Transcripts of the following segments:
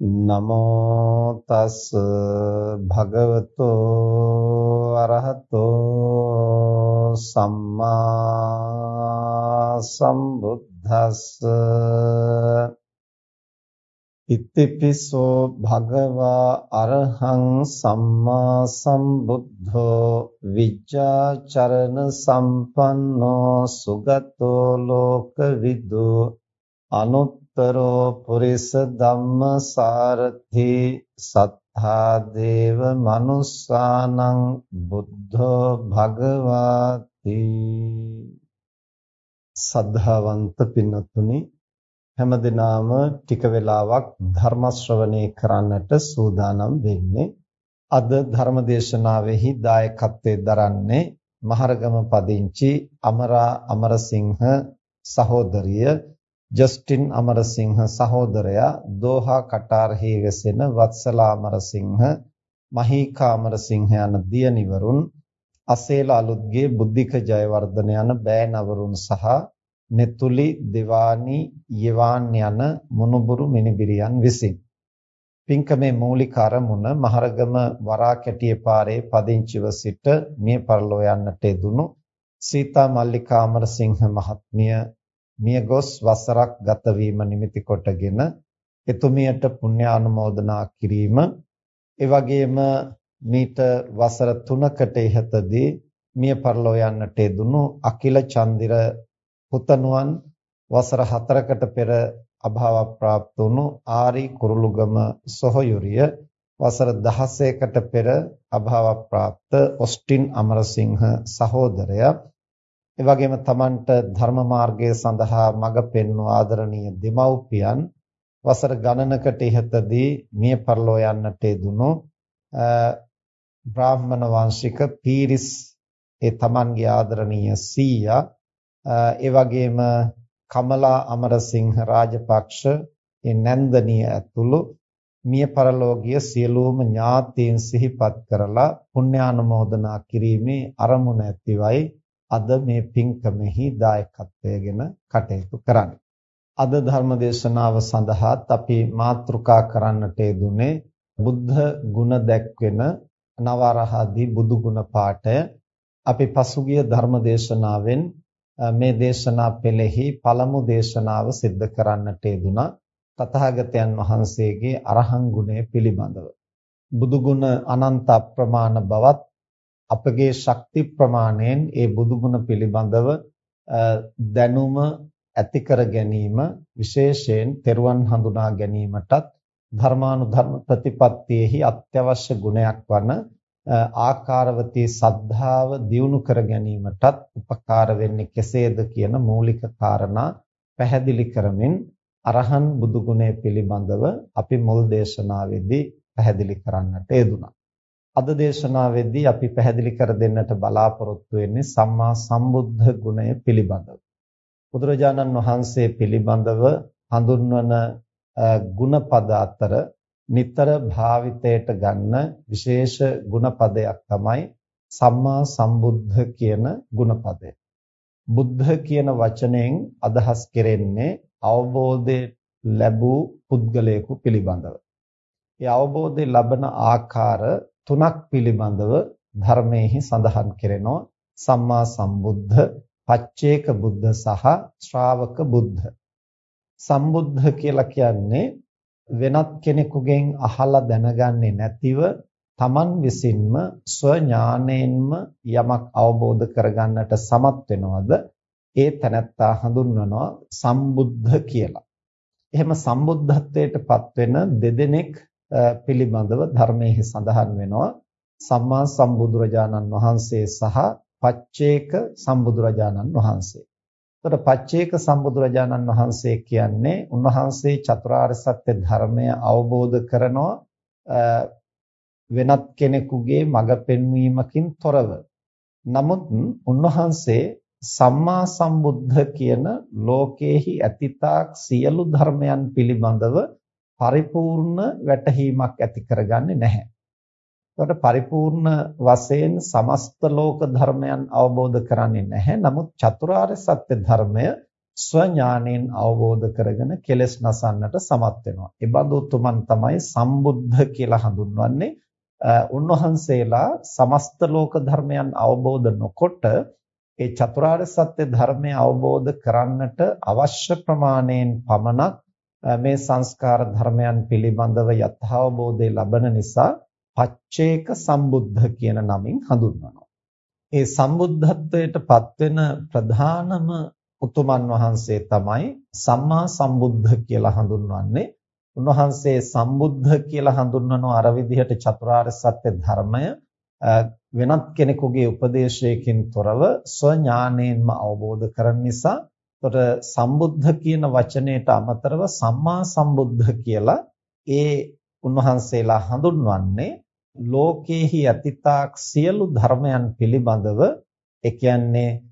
නමෝ තස් භගවතෝ අරහතෝ සම්මා සම්බුද්දස්ස. ඉතිපිසෝ භගවා අරහං සම්මා සම්බුද්ධෝ විජ්ජාචරණ සම්පන්නෝ සුගතෝ ලෝකවිදු අනුත් උත්තරෝ පුරිස ධම්ම සාරථි සත්තා දේව මනුස්සානං බුද්ධෝ භගවාති. සද්ධාවන්ත පින්නතුනි හැමදිනාම ටික වෙලාවක් ධර්ම ශ්‍රවණය කරන්නට සූදානම් වෙන්නේ. අද ධර්ම දේශනාවෙහි දායකත්වයෙන් දරන්නේ මහරගම පදිංචි අමරා අමරසිංහ සහෝදරිය ජස්ටින් අමරසිංහ සහෝදරයා දෝහා කටාරෙහි වෙසෙන වත්සලා අමරසිංහ මහීකා අමරසිංහ යන දියණිවරුන් අසේල අලුත්ගේ බුද්ධික ජයවර්ධන යන බෑනවරුන් සහ නෙතුලි දෙවානි යවාන් යන මොනුබුරු මිනිබිරියන් විසින්. පින්කමේ මූලික අරමුණ මහරගම වරාකැටිය පාරේ පදිංචිව සිට මිය පරලෝ යන්නට යෙදුණු සීතා මල්ලිකා අමරසිංහ මහත්මිය මියගොස් වසරක් ගත වීම නිමිති කොටගෙන එතුමියට පුණ්‍යානුමෝදනා කිරීම ඒ වගේම මීට වසර 3කට ඉහතදී මිය පරලෝ යන්නට දුණු අකිල චන්දිර පුතණුවන් වසර 4කට පෙර අභාව ප්‍රාප්ත වුණු ආරි කුරුළුගම සොහයුරිය වසර 16කට පෙර අභාව ප්‍රාප්ත ඔස්ටින් අමරසිංහ සහෝදරයා ඒ වගේම Tamanට ධර්ම මාර්ගය සඳහා මඟ පෙන්වූ ආදරණීය දෙමව්පියන් වසර ගණනකට ඉහතදී මිය පරලෝ යන්නට යෙදුණු බ්‍රාහ්මණ වංශික පීරිස් ඒ Tamanගේ ආදරණීය සීයා ඒ වගේම කමලා අමරසිංහ රාජපක්ෂ ඒ නැන්දනිය ඇතුළු මිය පරලෝකීය සියලුම ඥාතීන් සිහිපත් කරලා පුණ්‍යානුමෝදනා කිරීමේ අරමුණ ඇතිවයි. අද මේ පින්කමෙහි දායකත්වයෙන් කටයුතු කරන්නේ. අද ධර්ම දේශනාව සඳහාත් අපි මාතෘකා කරන්නට යෙදුනේ බුද්ධ ගුණ දැක්වෙන නවරහදී බුදු ගුණ පාඨය. අපි පසුගිය ධර්ම දේශනාවෙන් මේ දේශනා පෙළෙහි පළමු දේශනාව සිද්ධ කරන්නට යෙදුනා තථාගතයන් වහන්සේගේ අරහං ගුණය පිළිබඳව. බුදු ගුණ අනන්ත අප්‍රමාණ බවත් අපගේ ශක්ති ප්‍රමාණයෙන් ඒ බුදුගුණ පිළිබඳව දැනුම ඇති කර ගැනීම විශේෂයෙන් තෙරුවන් හඳුනා ගැනීමටත් ධර්මානුධර්ම ප්‍රතිපත්තියෙහි අත්‍යවශ්‍ය ගුණයක් වන ආකාරවතී සද්ධාව දියුණු කර ගැනීමටත් උපකාර වෙන්නේ කෙසේද කියන මූලික කාරණා පැහැදිලි කරමින් අරහන් බුදුගුණය පිළිබඳව අපි මුල් දේශනාවේදී පැහැදිලි කරන්නට යෙදුණා. අද දේශනාවේදී අපි පැහැදිලි කර දෙන්නට බලාපොරොත්තු වෙන්නේ සම්මා සම්බුද්ධ ගුණය පිළිබඳව. බුදුරජාණන් වහන්සේ පිළිබඳව හඳුන්වන ගුණ පද අතර නිතර භාවිතයට ගන්න විශේෂ ගුණපදයක් තමයි සම්මා සම්බුද්ධ කියන ගුණපදය. බුද්ධ කියන වචනයෙන් අදහස් කෙරෙන්නේ අවබෝධය ලැබූ පුද්ගලයෙකු පිළිබඳව. ඒ අවබෝධය ලබන ආකාර තුනක් පිළිබඳව ධර්මයේ සඳහන් කෙරෙනවා සම්මා සම්බුද්ධ, පච්චේක බුද්ධ සහ ශ්‍රාවක බුද්ධ. සම්බුද්ධ කියලා කියන්නේ වෙනත් කෙනෙකුගෙන් අහලා දැනගන්නේ නැතිව තමන් විසින්ම ස්ව ඥාණයෙන්ම යමක් අවබෝධ කරගන්නට සමත් වෙනවද ඒ තැනැත්තා හඳුන්වනවා සම්බුද්ධ කියලා. එහෙම සම්බුද්ධත්වයටපත් වෙන දෙදෙනෙක් පිළිබඳව ධර්මයේ සඳහන් වෙනවා සම්මා සම්බුදුරජාණන් වහන්සේ සහ පච්චේක සම්බුදුරජාණන් වහන්සේ. එතකොට පච්චේක සම්බුදුරජාණන් වහන්සේ කියන්නේ උන්වහන්සේ චතුරාර්ය සත්‍ය ධර්මය අවබෝධ කරනවා වෙනත් කෙනෙකුගේ මඟ පෙන්වීමකින් තොරව. නමුත් උන්වහන්සේ සම්මා සම්බුද්ධ කියන ලෝකේහි ඇතිතාක් සියලු ධර්මයන් පිළිබඳව පරිපූර්ණ වැටහීමක් ඇති කරගන්නේ නැහැ. එතකොට පරිපූර්ණ වශයෙන් සමස්ත ලෝක ධර්මයන් අවබෝධ කරන්නේ නැහැ. නමුත් චතුරාර්ය සත්‍ය ධර්මය ස්වඥාණයෙන් අවබෝධ කරගෙන කෙලෙස් නසන්නට සමත් වෙනවා. ඒ බඳු තුමන් තමයි සම්බුද්ධ කියලා හඳුන්වන්නේ. උන්වහන්සේලා සමස්ත ලෝක ධර්මයන් අවබෝධ නොකොට ඒ චතුරාර්ය සත්‍ය ධර්මය අවබෝධ කරන්නට අවශ්‍ය ප්‍රමාණයෙන් පමණක් මේ සංස්කාර ධර්මයන් පිළිබඳව යථාබෝධය ලබන නිසා පච්චේක සම්බුද්ධ කියන නමින් හඳුන්වනවා. ඒ සම්බුද්ධත්වයට පත්වෙන ප්‍රධානම උතුමන් වහන්සේ තමයි සම්මා සම්බුද්ධ කියලා හඳුන්වන්නේ. උන්වහන්සේ සම්බුද්ධ කියලා හඳුන්වන අර විදිහට චතුරාර්ය සත්‍ය ධර්මය වෙනත් කෙනෙකුගේ උපදේශයකින් තොරව ස්වඥාණයෙන්ම අවබෝධ කරන නිසා එතකොට සම්බුද්ධ කියන වචනයට අමතරව සම්මා සම්බුද්ධ කියලා ඒ උන්වහන්සේලා හඳුන්වන්නේ ලෝකේහි අතීතාක් සියලු ධර්මයන් පිළිබඳව. ඒ කියන්නේ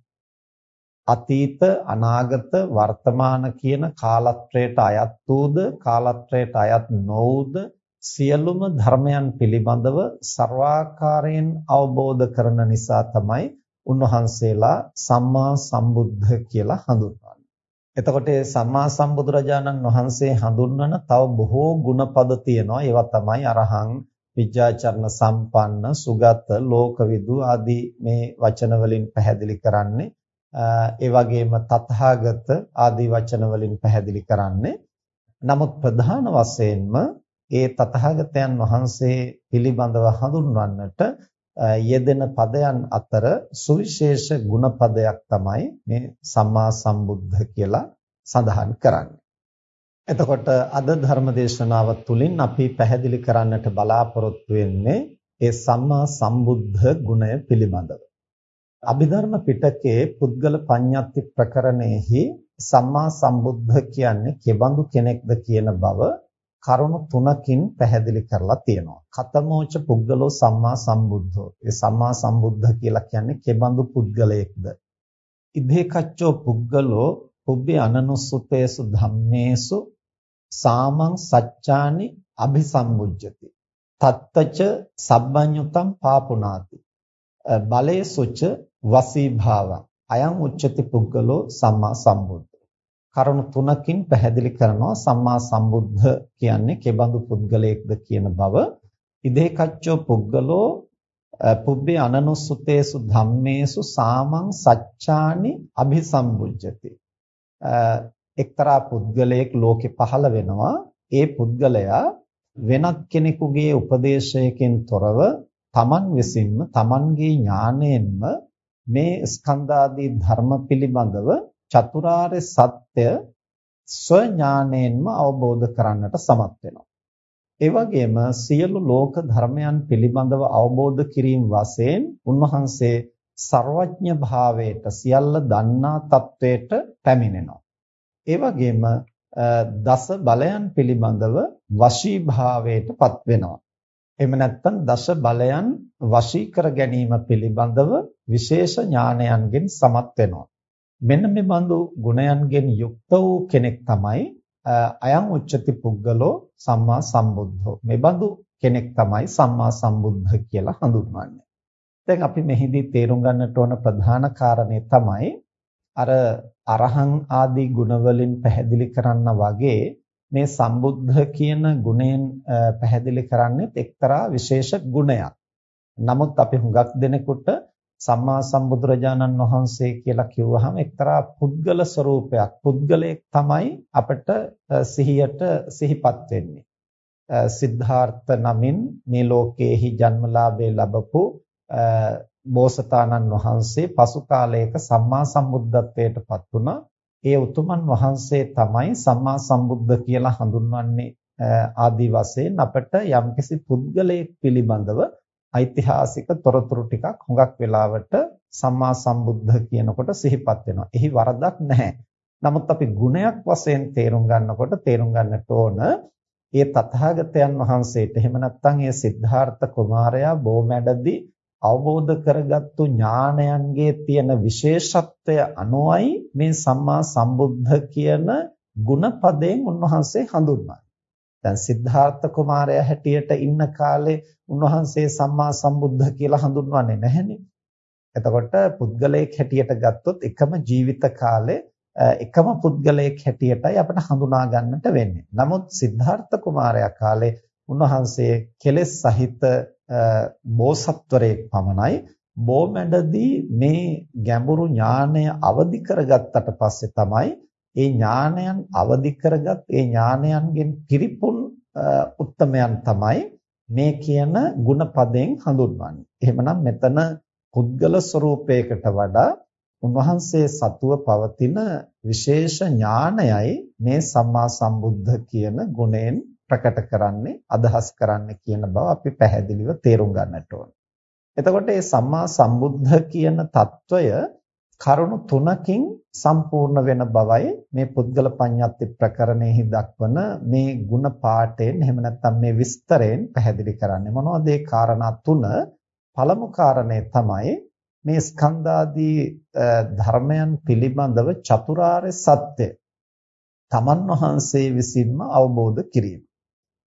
අතීත අනාගත වර්තමාන කියන කාලත්‍රයට අයත් වූද කාලත්‍රයට අයත් නොවුද සියලුම ධර්මයන් පිළිබඳව ਸਰවාකාරයෙන් අවබෝධ කරන නිසා තමයි උන්වහන්සේලා සම්මා සම්බුද්ධ කියලා හඳුන්වන්නේ. එතකොට සම්මා සම්බුදුරජාණන් වහන්සේ හඳුන්වන තව බොහෝ ගුණපද තියෙනවා. ඒවා තමයි අරහං, විජ්ජාචරණ සම්පන්න, සුගත, ලෝකවිදු ආදී මේ වචන වලින් පැහැදිලි කරන්නේ. ඒ වගේම තථාගත ආදී වචන වලින් පැහැදිලි කරන්නේ. නමුත් ප්‍රධාන වශයෙන්ම ඒ තථාගතයන් වහන්සේ පිළිබඳව හඳුන්වන්නට යෙදෙන පදයන් අතර සුවිශේෂ ගුණපදයක් තමයි මේ සම්මා සම්බුද්ධ කියලා සඳහන් කරන්නේ. එතකොට අද ධර්ම දේශනාව තුළින් අපි පැහැදිලි කරන්නට බලාපොරොත්තු වෙන්නේ ඒ සම්මා සම්බුද්ධ ගුණය පිළිබඳව. අභිධර්ම පිටකයේ පුද්ගල පඤ්ඤාති ප්‍රකරණයෙහි සම්මා සම්බුද්ධ කියන්නේ කෙබඳු කෙනෙක්ද කියන බව කරුණු තුනකින් පැහැදිලි කරලා තියෙනවා. කතමෝච පුද්ගලෝ සම්මා සම්බුද්ධෝ. ඒ සම්මා සම්බුද්ධ කියලා කියන්නේ කෙබඳු පුද්ගලයෙක්ද? ඉදේකච්චෝ පුද්ගලෝ පුබ්බේ අනනුස්සුතේසු ධම්මේසු සාමං සච්චානි අபிසම්බුජ්ජති. තත්තච සබ්බඤ්ඤුතං පාපුනාති. බලේ සුච වසී භාවං. අයං උච්චති පුද්ගලෝ සම්මා සම්බුද්ධ. කරුණු තුනකින් පැහැදිලි කරනවා සම්මා සම්බුද්ධ කියන්නේ කෙබඳු පුද්ගලයෙක්ද කියන බව. ඉදේකච්චෝ පුද්ගලෝ පුබ්බේ අනනුස්සුතේසු ධම්මේසු සාමං සච්චානි අபிසම්බුජ්ජති. එක්තරා පුද්ගලයෙක් ලෝකේ පහළ වෙනවා. ඒ පුද්ගලයා වෙනත් කෙනෙකුගේ උපදේශයකින් තොරව තමන් විසින්ම තමන්ගේ ඥාණයෙන්ම මේ ස්කන්ධාදී ධර්ම පිළිබඳව චතුරාර්ය සත්‍ය ස්වඥාණයෙන්ම අවබෝධ කරන්නට සමත් වෙනවා. ඒ වගේම සියලු ලෝක ධර්මයන් පිළිබඳව අවබෝධ කිරීම වශයෙන් උන්වහන්සේ ਸਰවඥ භාවයට සියල්ල දන්නා තත්වයට පැමිණෙනවා. ඒ වගේම දස බලයන් පිළිබඳව වශී භාවයටපත් වෙනවා. එහෙම නැත්නම් දස බලයන් වශී කර ගැනීම පිළිබඳව විශේෂ ඥානයන්ගෙන් සමත් වෙනවා. මෙන්න මේ බඳු ගුණයන්ගෙන් යුක්ත වූ කෙනෙක් තමයි අයං උච්චති පුද්ගලෝ සම්මා සම්බුද්ධෝ. මේ බඳු කෙනෙක් තමයි සම්මා සම්බුද්ධ කියලා හඳුන්වන්නේ. දැන් අපි මෙහිදී තේරුම් ගන්නට ඕන ප්‍රධාන කාරණේ තමයි අර අරහං ආදී ගුණවලින් පැහැදිලි කරන්න වගේ මේ සම්බුද්ධ කියන ගුණයෙන් පැහැදිලි කරන්නේ එක්තරා විශේෂ ගුණයක්. නමුත් අපි හුඟක් දෙනෙකුට සම්මා සම්බුදුරජාණන් වහන්සේ කියලා කිව්වහම එක්තරා පුද්ගල ස්වરૂපයක් පුද්ගලයෙක් තමයි අපිට සිහියට සිහිපත් වෙන්නේ. සිද්ධාර්ථ නමින් මේ ලෝකයේහි ජන්මලාභය ලැබපු බෝසතාණන් වහන්සේ පසු කාලයක සම්මා සම්බුද්ධත්වයට පත් වුණා. ඒ උතුමන් වහන්සේ තමයි සම්මා සම්බුද්ධ කියලා හඳුන්වන්නේ ආදි වශයෙන් අපිට යම්කිසි පුද්ගලයෙක් පිළිබඳව ඓතිහාසික තොරතුරු ටිකක් හුඟක් වෙලාවට සම්මා සම්බුද්ධ කියනකොට සිහිපත් වෙනවා. එහි වරදක් නැහැ. නමුත් අපි ගුණයක් වශයෙන් තේරුම් ගන්නකොට තේරුම් ගන්නට ඕන ඒ තථාගතයන් වහන්සේට එහෙම නැත්නම් ඒ සිද්ධාර්ථ කුමාරයා බොමැඩදී අවබෝධ කරගත්තු ඥානයන්ගේ තියෙන විශේෂත්වය අනුවයි මේ සම්මා සම්බුද්ධ කියන ගුණපදයෙන් උන්වහන්සේ හඳුන්වන්නේ. දැන් සිද්ධාර්ථ කුමාරයා හැටියට ඉන්න කාලේ උන්වහන්සේ සම්මා සම්බුද්ධ කියලා හඳුන්වන්නේ නැහැනේ. එතකොට පුද්ගලයෙක් හැටියට ගත්තොත් එකම ජීවිත කාලේ එකම පුද්ගලයෙක් හැටියටයි අපිට හඳුනා ගන්නට වෙන්නේ. නමුත් සිද්ධාර්ථ කුමාරයා කාලේ උන්වහන්සේ කෙලෙස් සහිත බෝසත්වරයෙක් පමණයි බෝමැඩදී මේ ගැඹුරු ඥානය අවදි කරගත්තට පස්සේ තමයි ඒ ඥානයන් අවදි කරගත් ඒ ඥානයන්ගෙන් පිරිපුන් උත්තමයන් තමයි මේ කියන ಗುಣ පදයෙන් හඳුන්වන්නේ. එහෙමනම් මෙතන පුද්ගල ස්වરૂපයකට වඩා උන්වහන්සේ සතුව පවතින විශේෂ ඥානයයි මේ සම්මා සම්බුද්ධ කියන ගුණයෙන් ප්‍රකට කරන්නේ අදහස් කරන්නේ කියන බව අපි පැහැදිලිව තේරුම් ගන්නට ඕන. එතකොට මේ සම්මා සම්බුද්ධ කියන తত্ত্বය කරුණු තුනකින් සම්පූර්ණ වෙන බවයි මේ පුද්ගල පඤ්ඤාති ප්‍රකරණයෙහි දක්වන මේ ಗುಣ පාඨයෙන් එහෙම නැත්නම් මේ විස්තරයෙන් පැහැදිලි කරන්නේ. මොනවද ඒ කාරණා තුන? පළමු කාරණය තමයි මේ ස්කන්ධාදී ධර්මයන් පිළිබඳව චතුරාර්ය සත්‍ය තමන් වහන්සේ විසින්ම අවබෝධ කිරීම.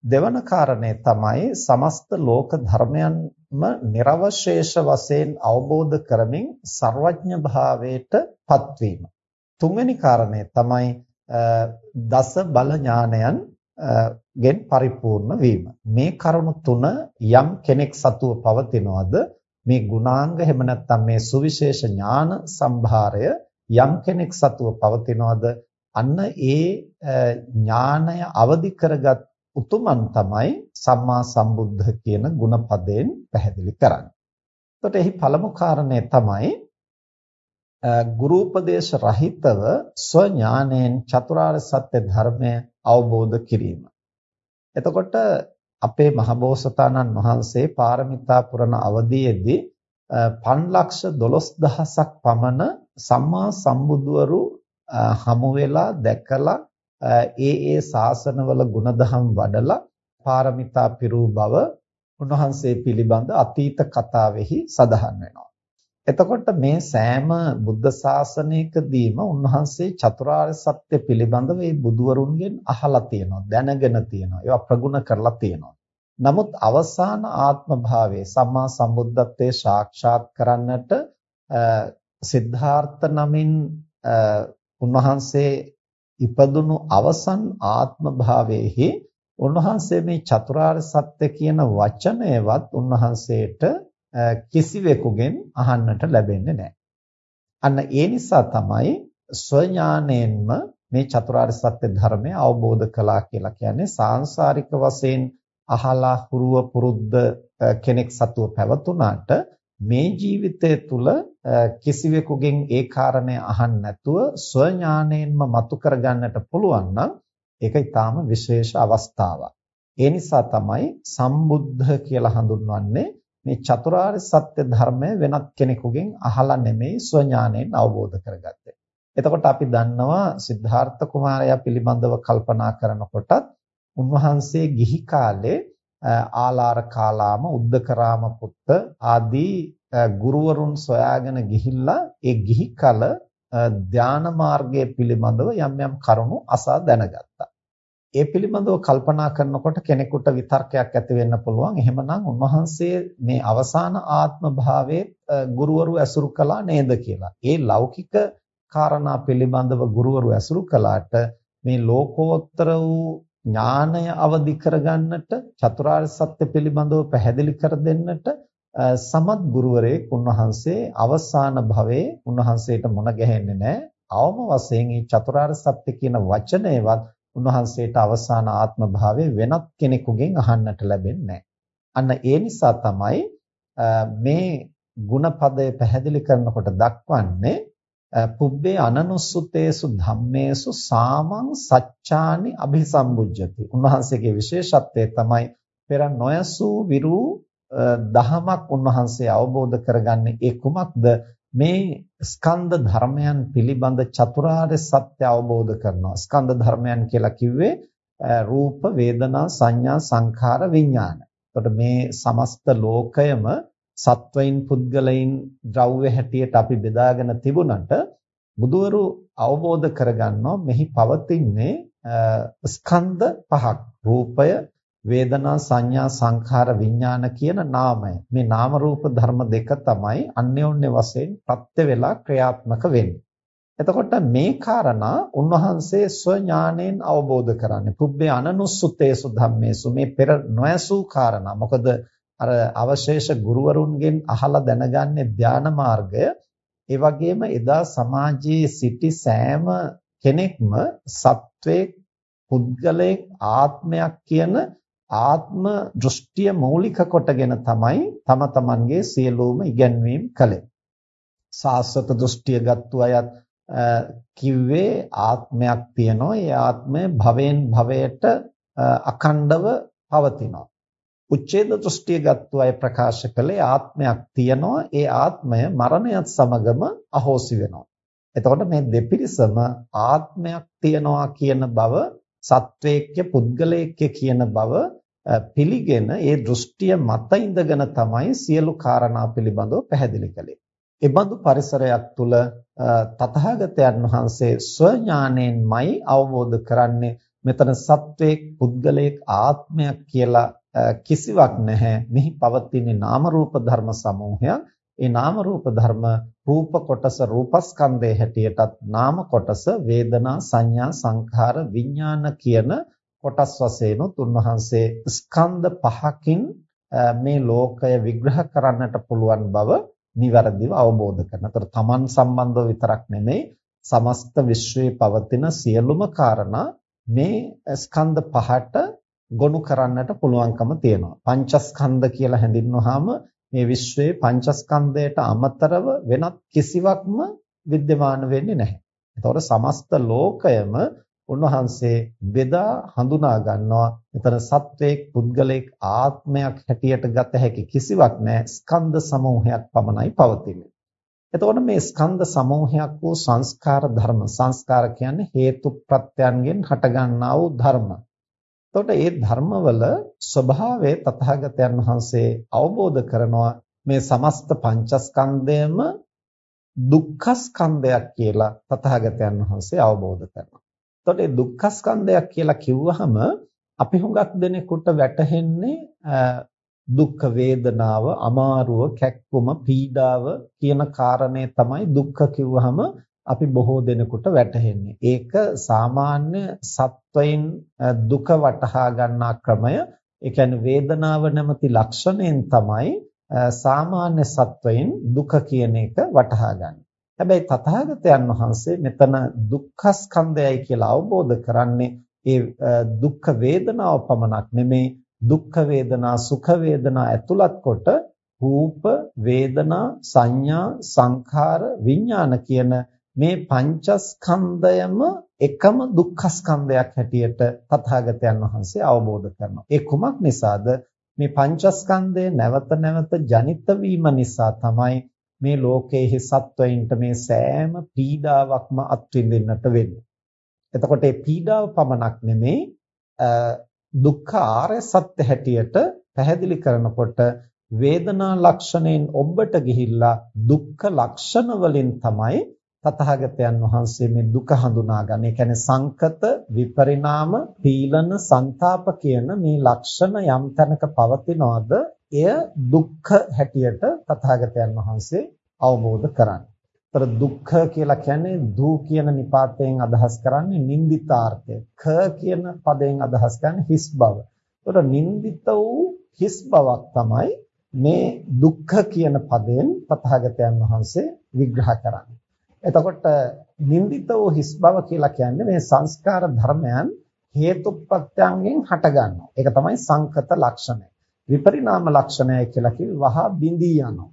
දෙවන කාරණය තමයි සමස්ත ලෝක ම નિરවශේෂ වශයෙන් අවබෝධ කරමින් ਸਰවඥ භාවයට පත්වීම. තුන්වෙනි කාරණය තමයි දස බල ඥානයන් ගෙන් පරිපූර්ණ වීම. මේ කරුණු තුන යම් කෙනෙක් සතුව පවතිනවද මේ ගුණාංග එහෙම නැත්නම් මේ සුවිශේෂ ඥාන සම්භාරය යම් කෙනෙක් සතුව පවතිනවද අන්න ඒ ඥානය අවදි කරගත් උතුමන් තමයි සම්මා සම්බුද්ධ කියන ಗುಣපදයෙන් පැහැදිලි කරන්නේ. එතකොට එහි පළමු කාරණය තමයි ගුරුපදේශ රහිතව ස්වඥාණයෙන් චතුරාර්ය සත්‍ය ධර්මය අවබෝධ කිරීම. එතකොට අපේ මහබෝසතාණන් වහන්සේ පාරමිතා පුරන අවදීයේදී 512000ක් පමණ සම්මා සම්බුදවරු හමු වෙලා දැකලා ඒ ඒ ශාසනවල ಗುಣධම් වඩලා පාරමිතා පිරූ බව උන්වහන්සේ පිළිබඳ අතීත කතාවෙහි සඳහන් වෙනවා. එතකොට මේ සෑම බුද්ධ ශාසනයකදීම උන්වහන්සේ චතුරාර්ය සත්‍ය පිළිබඳව මේ බුදුවරුන්ගෙන් අහලා තියෙනවා දැනගෙන තියෙනවා ඒවා ප්‍රගුණ කරලා තියෙනවා නමුත් අවසාන ආත්ම භාවයේ සම්මා සම්බුද්ධත්වයේ සාක්ෂාත් කරන්නට සිද්ධාර්ථ නමින් උන්වහන්සේ ඉපදුණු අවසන් ආත්ම භාවයේහි උන්වහන්සේ මේ චතුරාර්ය සත්‍ය කියන වචනයවත් උන්වහන්සේට කිසිවෙකුගෙන් අහන්නට ලැබෙන්නේ නැහැ. අන්න ඒ නිසා තමයි ස්වඥාණයෙන්ම මේ චතුරාර්ය සත්‍ය ධර්මය අවබෝධ කළා කියලා කියන්නේ සාංශාරික වශයෙන් අහලා හුරුව පුරුද්ද කෙනෙක් සතුව පැවතුනාට මේ ජීවිතය තුළ කිසිවෙකුගෙන් ඒ කාරණය අහන්න නැතුව ස්වඥාණයෙන්ම මතු කරගන්නට පුළුවන් නම් ඒක ඊටාම විශේෂ අවස්ථාවක්. ඒ නිසා තමයි සම්බුද්ධ කියලා හඳුන්වන්නේ මේ චතුරාර්ය සත්‍ය ධර්මය වෙනත් කෙනෙකුගෙන් අහලා නෙමෙයි ස්වඥාණයෙන් අවබෝධ කරගත්තේ. එතකොට අපි දන්නවා සිද්ධාර්ථ කුමාරයා පිළිබඳව කල්පනා කරනකොටත් උන්වහන්සේ ගිහි කාලේ ආලාර කාලාම උද්දකරාම පුත්ත ආදී ගුරුවරුන් සොයාගෙන ගිහිල්ලා ඒ ගිහි කල ධානා මාර්ගය පිළිබඳව යම් යම් කරුණු අසා දැනගත්තා. ඒ පිළිබඳව කල්පනා කරනකොට කෙනෙකුට විතර්කයක් ඇති වෙන්න පුළුවන්. එහෙමනම් උන්වහන්සේ මේ අවසාන ආත්ම භාවයේ ගුරුවරු ඇසුරු කළා නේද කියලා. ඒ ලෞකික කාරණා පිළිබඳව ගුරුවරු ඇසුරු කළාට මේ ලෝකෝත්තර වූ ඥානය අවදි කරගන්නට චතුරාර්ය සත්‍ය පිළිබඳව පැහැදිලි කර දෙන්නට සමත් ගුරුවරයෙක් උන්වහන්සේ අවසාන භවයේ උන්වහන්සේට මුණ ගැහෙන්නේ නැහැ. අවම වශයෙන් මේ චතුරාර්ය සත්‍ය කියන වචනයවත් උන්වහන්සේට අවසාන ආත්ම භාවයේ වෙනත් කෙනෙකුගෙන් අහන්නට ලැබෙන්නේ අන්න ඒ නිසා තමයි මේ ಗುಣපදය පැහැදිලි කරනකොට දක්වන්නේ පුබ්බේ අනනුස්සුතේසු ධම්මේසු සාමං සච්ඡානි අභිසම්බුජ්ජති. උන්වහන්සේගේ විශේෂත්වය තමයි පෙර නොයසූ විරු දහමක් උන්වහන්සේ අවබෝධ කරගන්නේ ඒ කුමක්ද මේ ස්කන්ධ ධර්මයන් පිළිබඳ චතුරාර්ය සත්‍ය අවබෝධ කරනවා. ස්කන්ධ ධර්මයන් කියලා කිව්වේ රූප, වේදනා, සංඥා, සංඛාර, විඥාන. එතකොට මේ සමස්ත ලෝකයම සත්වයින් පුද්ගලයින් ද්‍රව්‍ය හැටියට අපි බෙදාගෙන තිබුණට බුදවරු අවබෝධ කරගන්නවා මෙහි පවතින්නේ ස්කන්ධ පහක්. රූපය, වේදනා සංඥා සංඛාර විඥාන කියන නාමය මේ නාම රූප ධර්ම දෙක තමයි අන්‍යෝන්‍ය වශයෙන් ප්‍රත්‍ය වේලා ක්‍රියාත්මක වෙන්නේ. එතකොට මේ කාරණා උන්වහන්සේ ස්වඥාණයෙන් අවබෝධ කරන්නේ. පුබ්බේ අනනුස්සුතේසු ධම්මේසු මේ පෙර නොයසූ කාරණා. මොකද අර අවශේෂ ගුරුවරුන්ගෙන් අහලා දැනගන්නේ ධානා මාර්ගය. ඒ වගේම එදා සමාජයේ සිටි සෑම කෙනෙක්ම සත්වයේ පුද්ගලයෙක් ආත්මයක් කියන ආත්ම දෘෂ්ටිය මූලික කොටගෙන තමයි තම තමන්ගේ සියලුම ඉගැන්වීම් කළේ. සාස්වත දෘෂ්ටිය ගත්තු අයත් කිව්වේ ආත්මයක් තියෙනවා. ඒ ආත්මය භවෙන් භවයට අඛණ්ඩව පවතිනවා. උච්ඡේද දෘෂ්ටිය ගත්තු අය ප්‍රකාශ කළේ ආත්මයක් තියෙනවා. ඒ ආත්මය මරණයත් සමගම අහෝසි වෙනවා. එතකොට මේ දෙපිරිසම ආත්මයක් තියනවා කියන බව සත්වේක්‍ය පුද්ගලයේක්‍ය කියන බව පිළිගෙන ඒ දෘෂ්ටිය මත ඉඳගෙන තමයි සියලු කාරණා පිළිබඳව පැහැදිලි කළේ. ඒ බඳු පරිසරයක් තුල තථාගතයන් වහන්සේ ස්වඥාණයෙන්මයි අවබෝධ කරන්නේ මෙතන සත්වයක් පුද්ගලයෙක් ආත්මයක් කියලා කිසිවක් නැහැ. මෙහි පවතින නාම රූප ධර්ම සමූහයක්. ඒ නාම රූප ධර්ම රූප කොටස රූපස්කන්ධයේ හැටියටත් නාම කොටස වේදනා සංඥා සංඛාර විඥාන කියන කොටස් වශයෙන් උන්වහන්සේ ස්කන්ධ පහකින් මේ ලෝකය විග්‍රහ කරන්නට පුළුවන් බව නිවැරදිව අවබෝධ කරගන්න. අතර තමන් සම්බන්ධව විතරක් නෙමෙයි සමස්ත විශ්වයේ පවතින සියලුම காரணා මේ ස්කන්ධ පහට ගොනු කරන්නට පුළුවන්කම තියෙනවා. පංචස්කන්ධ කියලා හැඳින්වහම මේ විශ්වයේ පංචස්කන්ධයට අමතරව වෙනත් කිසිවක්ම विद्यमान වෙන්නේ නැහැ. ඒතකොට සමස්ත ලෝකයම උන්වහන්සේ බෙදා හඳුනා ගන්නවා මෙතන සත්වයක් පුද්ගලයෙක් ආත්මයක් හැටියට ගත හැකි කිසිවක් නැහැ ස්කන්ධ සමූහයක් පමණයි පවතින්නේ. එතකොට මේ ස්කන්ධ සමූහයක් වූ සංස්කාර ධර්ම සංස්කාර කියන්නේ හේතු ප්‍රත්‍යයන්ගෙන් හටගන්නා වූ ධර්ම. එතකොට මේ ධර්මවල ස්වභාවය තථාගතයන් වහන්සේ අවබෝධ කරනවා මේ සමස්ත පංචස්කන්ධයම දුක්ඛ ස්කන්ධයක් කියලා තථාගතයන් වහන්සේ අවබෝධ කරනවා. එතකොට මේ දුක්ඛ ස්කන්ධයක් කියලා කිව්වහම අපි හුඟක් දෙනෙකුට වැටහෙන්නේ දුක්ඛ වේදනාව, අමාරුව, කැක්කුම, පීඩාව කියන කාරණේ තමයි දුක්ඛ කිව්වහම අපි බොහෝ දෙනෙකුට වැටහෙන්නේ. ඒක සාමාන්‍ය සත්වයින් දුක වටහා ගන්නා ක්‍රමය. ඒ කියන්නේ වේදනාව නැමැති ලක්ෂණයෙන් තමයි සාමාන්‍ය සත්වයින් දුක කියන එක වටහා ගන්නේ. හැබැයි තථාගතයන් වහන්සේ මෙතන දුක්ඛ ස්කන්ධයයි කියලා අවබෝධ කරන්නේ ඒ දුක්ඛ වේදනාව පමණක් නෙමේ දුක්ඛ වේදනා සුඛ වේදනා ඇතුළත් කොට රූප වේදනා සංඥා සංඛාර විඥාන කියන මේ පංචස්කන්ධයම එකම දුක්ඛ ස්කන්ධයක් හැටියට තථාගතයන් වහන්සේ අවබෝධ කරනවා. ඒ කුමක් නිසාද? මේ පංචස්කන්ධය නැවත නැවත ජනිත වීම නිසා තමයි මේ ලෝකයේ සත්වයින්ට මේ සෑම පීඩාවක්ම අත්විඳින්නට වෙන්නේ. එතකොට මේ පීඩාව පමණක් නෙමේ දුක්ඛ ආර්ය සත්‍ය හැටියට පැහැදිලි කරනකොට වේදනා ලක්ෂණයෙන් ඔබට ගිහිල්ලා දුක්ඛ ලක්ෂණ වලින් තමයි තථාගතයන් වහන්සේ මේ දුක හඳුනා ගන්න. ඒ කියන්නේ සංකත, විපරිණාම, පීලන, ਸੰతాප කියන මේ ලක්ෂණ යම් තැනක පවතිනවද? එය දුක්ඛ හැටියට තථාගතයන් වහන්සේ අවබෝධ කරන්නේ. ତර දුක්ඛ කියලා කියන්නේ දු කියන නිපාතයෙන් අදහස් කරන්නේ නින්දිතාර්ථය. ක කියන පදයෙන් අදහස් කරන්නේ හිස් බව. ତර නින්දිත වූ හිස් බවක් තමයි මේ දුක්ඛ කියන පදයෙන් තථාගතයන් වහන්සේ විග්‍රහ කරන්නේ. එතකොට නින්දිත වූ හිස් බව කියලා කියන්නේ මේ සංස්කාර ධර්මයන් හේතුප්‍රත්‍යයෙන් හට ගන්නවා. ඒක තමයි සංකත ලක්ෂණය. විපරිණාම ලක්ෂණය කියලා කිව්ව වහා බිඳී යනවා.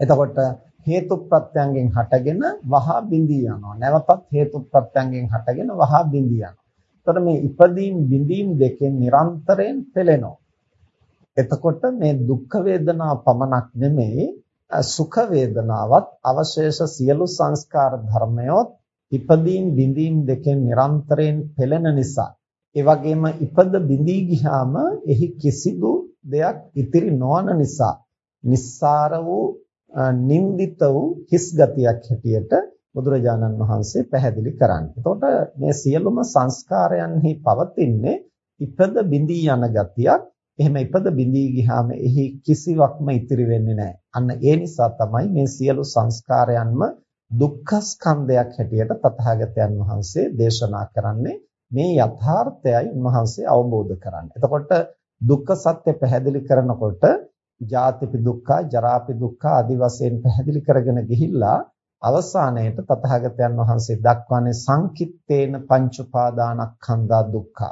එතකොට හේතුප්‍රත්‍යයෙන් හටගෙන වහා බිඳී යනවා. නැවතත් හේතුප්‍රත්‍යයෙන් හටගෙන වහා බිඳී යනවා. එතකොට මේ ඉපදීම් බිඳීම් දෙකෙන් නිරන්තරයෙන් පෙළෙනවා. එතකොට මේ දුක් වේදනා පමණක් නෙමෙයි සුඛ වේදනාවත් අවශේෂ සියලු සංස්කාර ධර්මයොත් ඉපදීම් බිඳීම් දෙකෙන් නිරන්තරයෙන් පෙළෙන නිසා ඒ වගේම ඉපද බිඳී ගියාම එහි කිසිදු දෙයක් ඉතිරි නොවන නිසා නිස්සාර වූ නින්දිත වූ හිස් ගතියක් හැටියට බුදුරජාණන් වහන්සේ පැහැදිලි කරන්නේ. එතකොට මේ සියලුම සංස්කාරයන්හි පවතින්නේ ඉපද බිඳී යන ගතියක් එහෙම ඉපද බිඳී ගියාම එහි කිසිවක්ම ඉතිරි වෙන්නේ නැහැ. අන්න ඒ නිසා තමයි මේ සියලු සංස්කාරයන්ම දුක්ඛ ස්කන්ධයක් හැටියට තථාගතයන් වහන්සේ දේශනා කරන්නේ. මේ යථාර්ථයයි උන්වහන්සේ අවබෝධ කරන්නේ. එතකොට දුක්ඛ සත්‍ය පැහැදිලි කරනකොට ජාතිපි දුක්ඛ, ජරාපි දුක්ඛ ආදි වශයෙන් පැහැදිලි කරගෙන ගිහිල්ලා අවසානයේට තථාගතයන් වහන්සේ දක්වන්නේ සංකිට්ඨේන පංච උපාදානස්කන්ධා දුක්ඛ.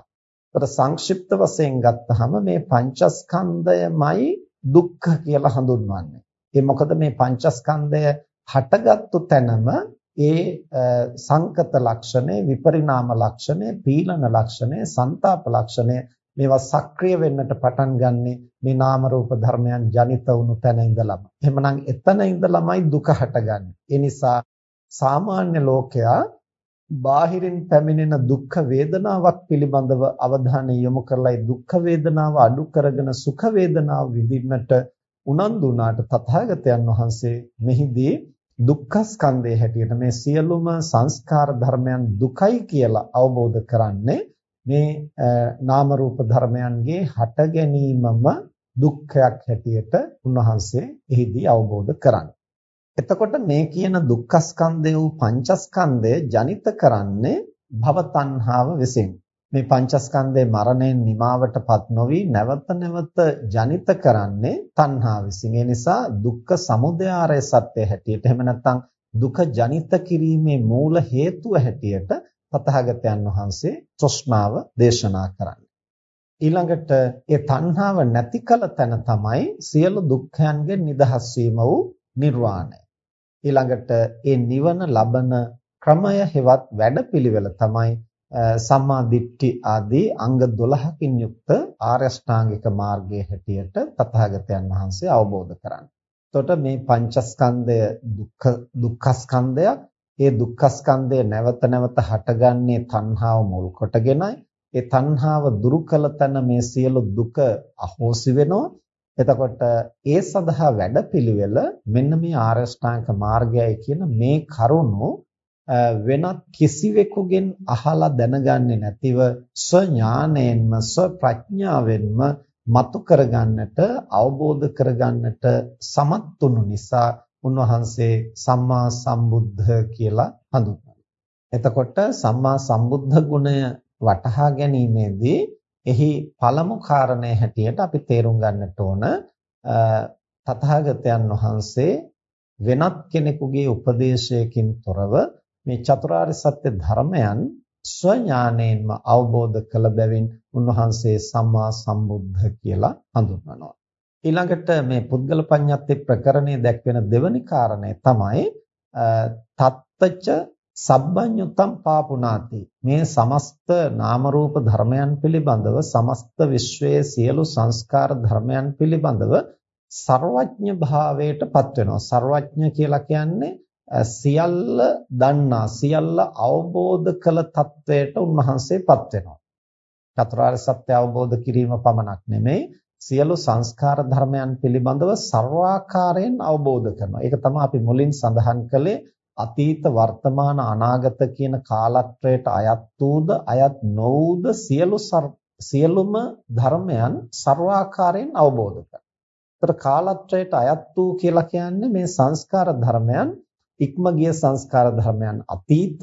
ඒතර සංක්ෂිප්ත වශයෙන් ගත්තහම මේ පංචස්කන්ධයමයි දුක්ඛ කියලා හඳුන්වන්නේ. ඒ මොකද මේ පංචස්කන්ධය හටගත්තු තැනම ඒ සංකත ලක්ෂණය, විපරිණාම ලක්ෂණය, පීලන ලක්ෂණය, ਸੰతాප ලක්ෂණය මේවා සක්‍රිය වෙන්නට පටන් ගන්නෙ මේ නාම රූප ධර්මයන් ජනිත වුණු තැන ඉඳලම. එහෙමනම් එතන ඉඳලමයි දුක හටගන්නේ. ඒ නිසා සාමාන්‍ය ලෝකයා බාහිරින් පැමිණෙන දුක්ඛ වේදනාවක් පිළිබඳව අවධානය යොමු කරලා ඒ දුක්ඛ වේදනාව අඩු කරගෙන සුඛ වේදනාව විඳින්නට උනන්දු වුණාට තථාගතයන් වහන්සේ මෙහිදී දුක්ඛ ස්කන්ධය හැටියට මේ සියලුම සංස්කාර ධර්මයන් දුකයි කියලා අවබෝධ කරන්නේ මේ නාම රූප ධර්මයන්ගේ හට ගැනීමම දුක්ඛයක් හැටියට උන්වහන්සේ එහිදී අවබෝධ කරන්නේ එතකොට මේ කියන දුක්ඛස්කන්ධය වූ පංචස්කන්ධය ජනිත කරන්නේ භව තණ්හාව විසින්. මේ පංචස්කන්ධයේ මරණයෙන් නිමාවටපත් නොවි නැවත නැවත ජනිත කරන්නේ තණ්හාව විසින්. ඒ නිසා දුක්ඛ සමුදයාරය සත්‍ය හැටියට එහෙම නැත්නම් දුක ජනිත කිරීමේ මූල හේතුව හැටියට තථාගතයන් වහන්සේ තෘෂ්ණාව දේශනා කරන්නේ. ඊළඟට ඒ තණ්හාව නැති කල තැන තමයි සියලු දුක්ඛයන්ගෙන් නිදහස් වීම වූ නිර්වාණය. ඊළඟට ඒ නිවන ලබන ක්‍රමය හෙවත් වැඩපිළිවෙල තමයි සම්මා දිට්ඨි ආදී අංග 12කින් යුක්ත ආර්ය ශ්‍රාංගික මාර්ගයේ හැටියට තථාගතයන් වහන්සේ අවබෝධ කරන්නේ. එතකොට මේ පංචස්කන්ධය දුක්ඛ දුක්ඛස්කන්ධයක්. ඒ දුක්ඛස්කන්ධය නැවත නැවත හටගන්නේ තණ්හාව මුල් කොටගෙනයි. ඒ තණ්හාව දුරු කළ තැන මේ සියලු දුක අහෝසි වෙනවා. එතකොට ඒ සඳහා වැඩපිළිවෙල මෙන්න මේ ආරෂ්ඨාංග මාර්ගයයි කියන මේ කරුණු වෙනත් කිසිවෙකුගෙන් අහලා දැනගන්නේ නැතිව ස්වඥාණයෙන්ම ස්ව ප්‍රඥාවෙන්ම මතු කරගන්නට අවබෝධ කරගන්නට සමත් නිසා උන්වහන්සේ සම්මා සම්බුද්ධ කියලා හඳුන්වනවා. එතකොට සම්මා සම්බුද්ධ ගුණය වටහා ගැනීමේදී එහි පළමු කාරණය හැටියට අපි තේරුම් ගන්නට ඕන තථාගතයන් වහන්සේ වෙනත් කෙනෙකුගේ උපදේශයකින් තොරව මේ චතුරාර්ය සත්‍ය ධර්මයන් ස්වඥාණයෙන්ම අවබෝධ කළ බැවින් උන්වහන්සේ සම්මා සම්බුද්ධ කියලා හඳුන්වනවා. ඊළඟට මේ පුද්ගල පඤ්ඤත්තේ ප්‍රකරණයේ දැක්වෙන දෙවනි කාරණය තමයි තත්තච සබ්බඤ්ඤුතම් පාපුණාති මේ සමස්ත නාම රූප ධර්මයන් පිළිබඳව සමස්ත විශ්වයේ සියලු සංස්කාර ධර්මයන් පිළිබඳව සර්වඥ භාවයට පත් වෙනවා සර්වඥ කියලා කියන්නේ සියල්ල දන්නා සියල්ල අවබෝධ කළ තත්වයට උන්වහන්සේපත් වෙනවා. චතුරාර්ය සත්‍ය අවබෝධ කිරීම පමණක් නෙමෙයි සියලු සංස්කාර ධර්මයන් පිළිබඳව ਸਰවාකාරයෙන් අවබෝධ කරනවා. ඒක තමයි අපි මුලින් සඳහන් කළේ අතීත වර්තමාන අනාගත කියන කාලත්‍රයට අයත් වූද අයත් නොවුද සියලු සියලුම ධර්මයන් ਸਰවාකාරයෙන් අවබෝධ කරනවා. ඒතර කාලත්‍රයට අයත් වූ කියලා කියන්නේ මේ සංස්කාර ධර්මයන් ඉක්ම ගිය සංස්කාර ධර්මයන් අතීත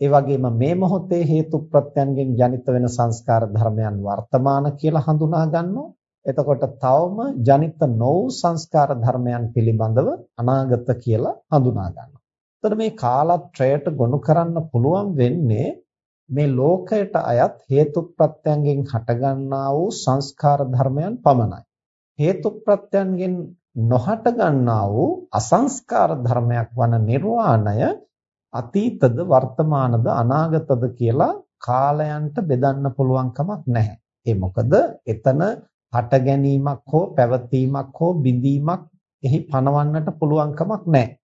ඒ වගේම මේ මොහොතේ හේතු ප්‍රත්‍යයන්ගෙන් ජනිත වෙන සංස්කාර ධර්මයන් වර්තමාන කියලා හඳුනා ගන්නවා. එතකොට තවම ජනිත නොවූ සංස්කාර ධර්මයන් පිළිබඳව අනාගත කියලා හඳුනා ගන්නවා. එතකොට මේ කාලත්‍රයට ගොනු කරන්න පුළුවන් වෙන්නේ මේ ලෝකයට අයත් හේතු ප්‍රත්‍යයන්ගෙන් හටගන්නා වූ සංස්කාර ධර්මයන් පමණයි. හේතු ප්‍රත්‍යයන්ගෙන් නොහට ගන්නා වූ අසංස්කාර ධර්මයක් වන නිර්වාණය අතීතද වර්තමානද අනාගතද කියලා කාලයන්ට බෙදන්න පුළුවන් කමක් නැහැ. ඒ මොකද එතන හට ගැනීමක් හෝ පැවතීමක් හෝ බිඳීමක් එහි පනවන්නට පුළුවන් කමක් නැහැ.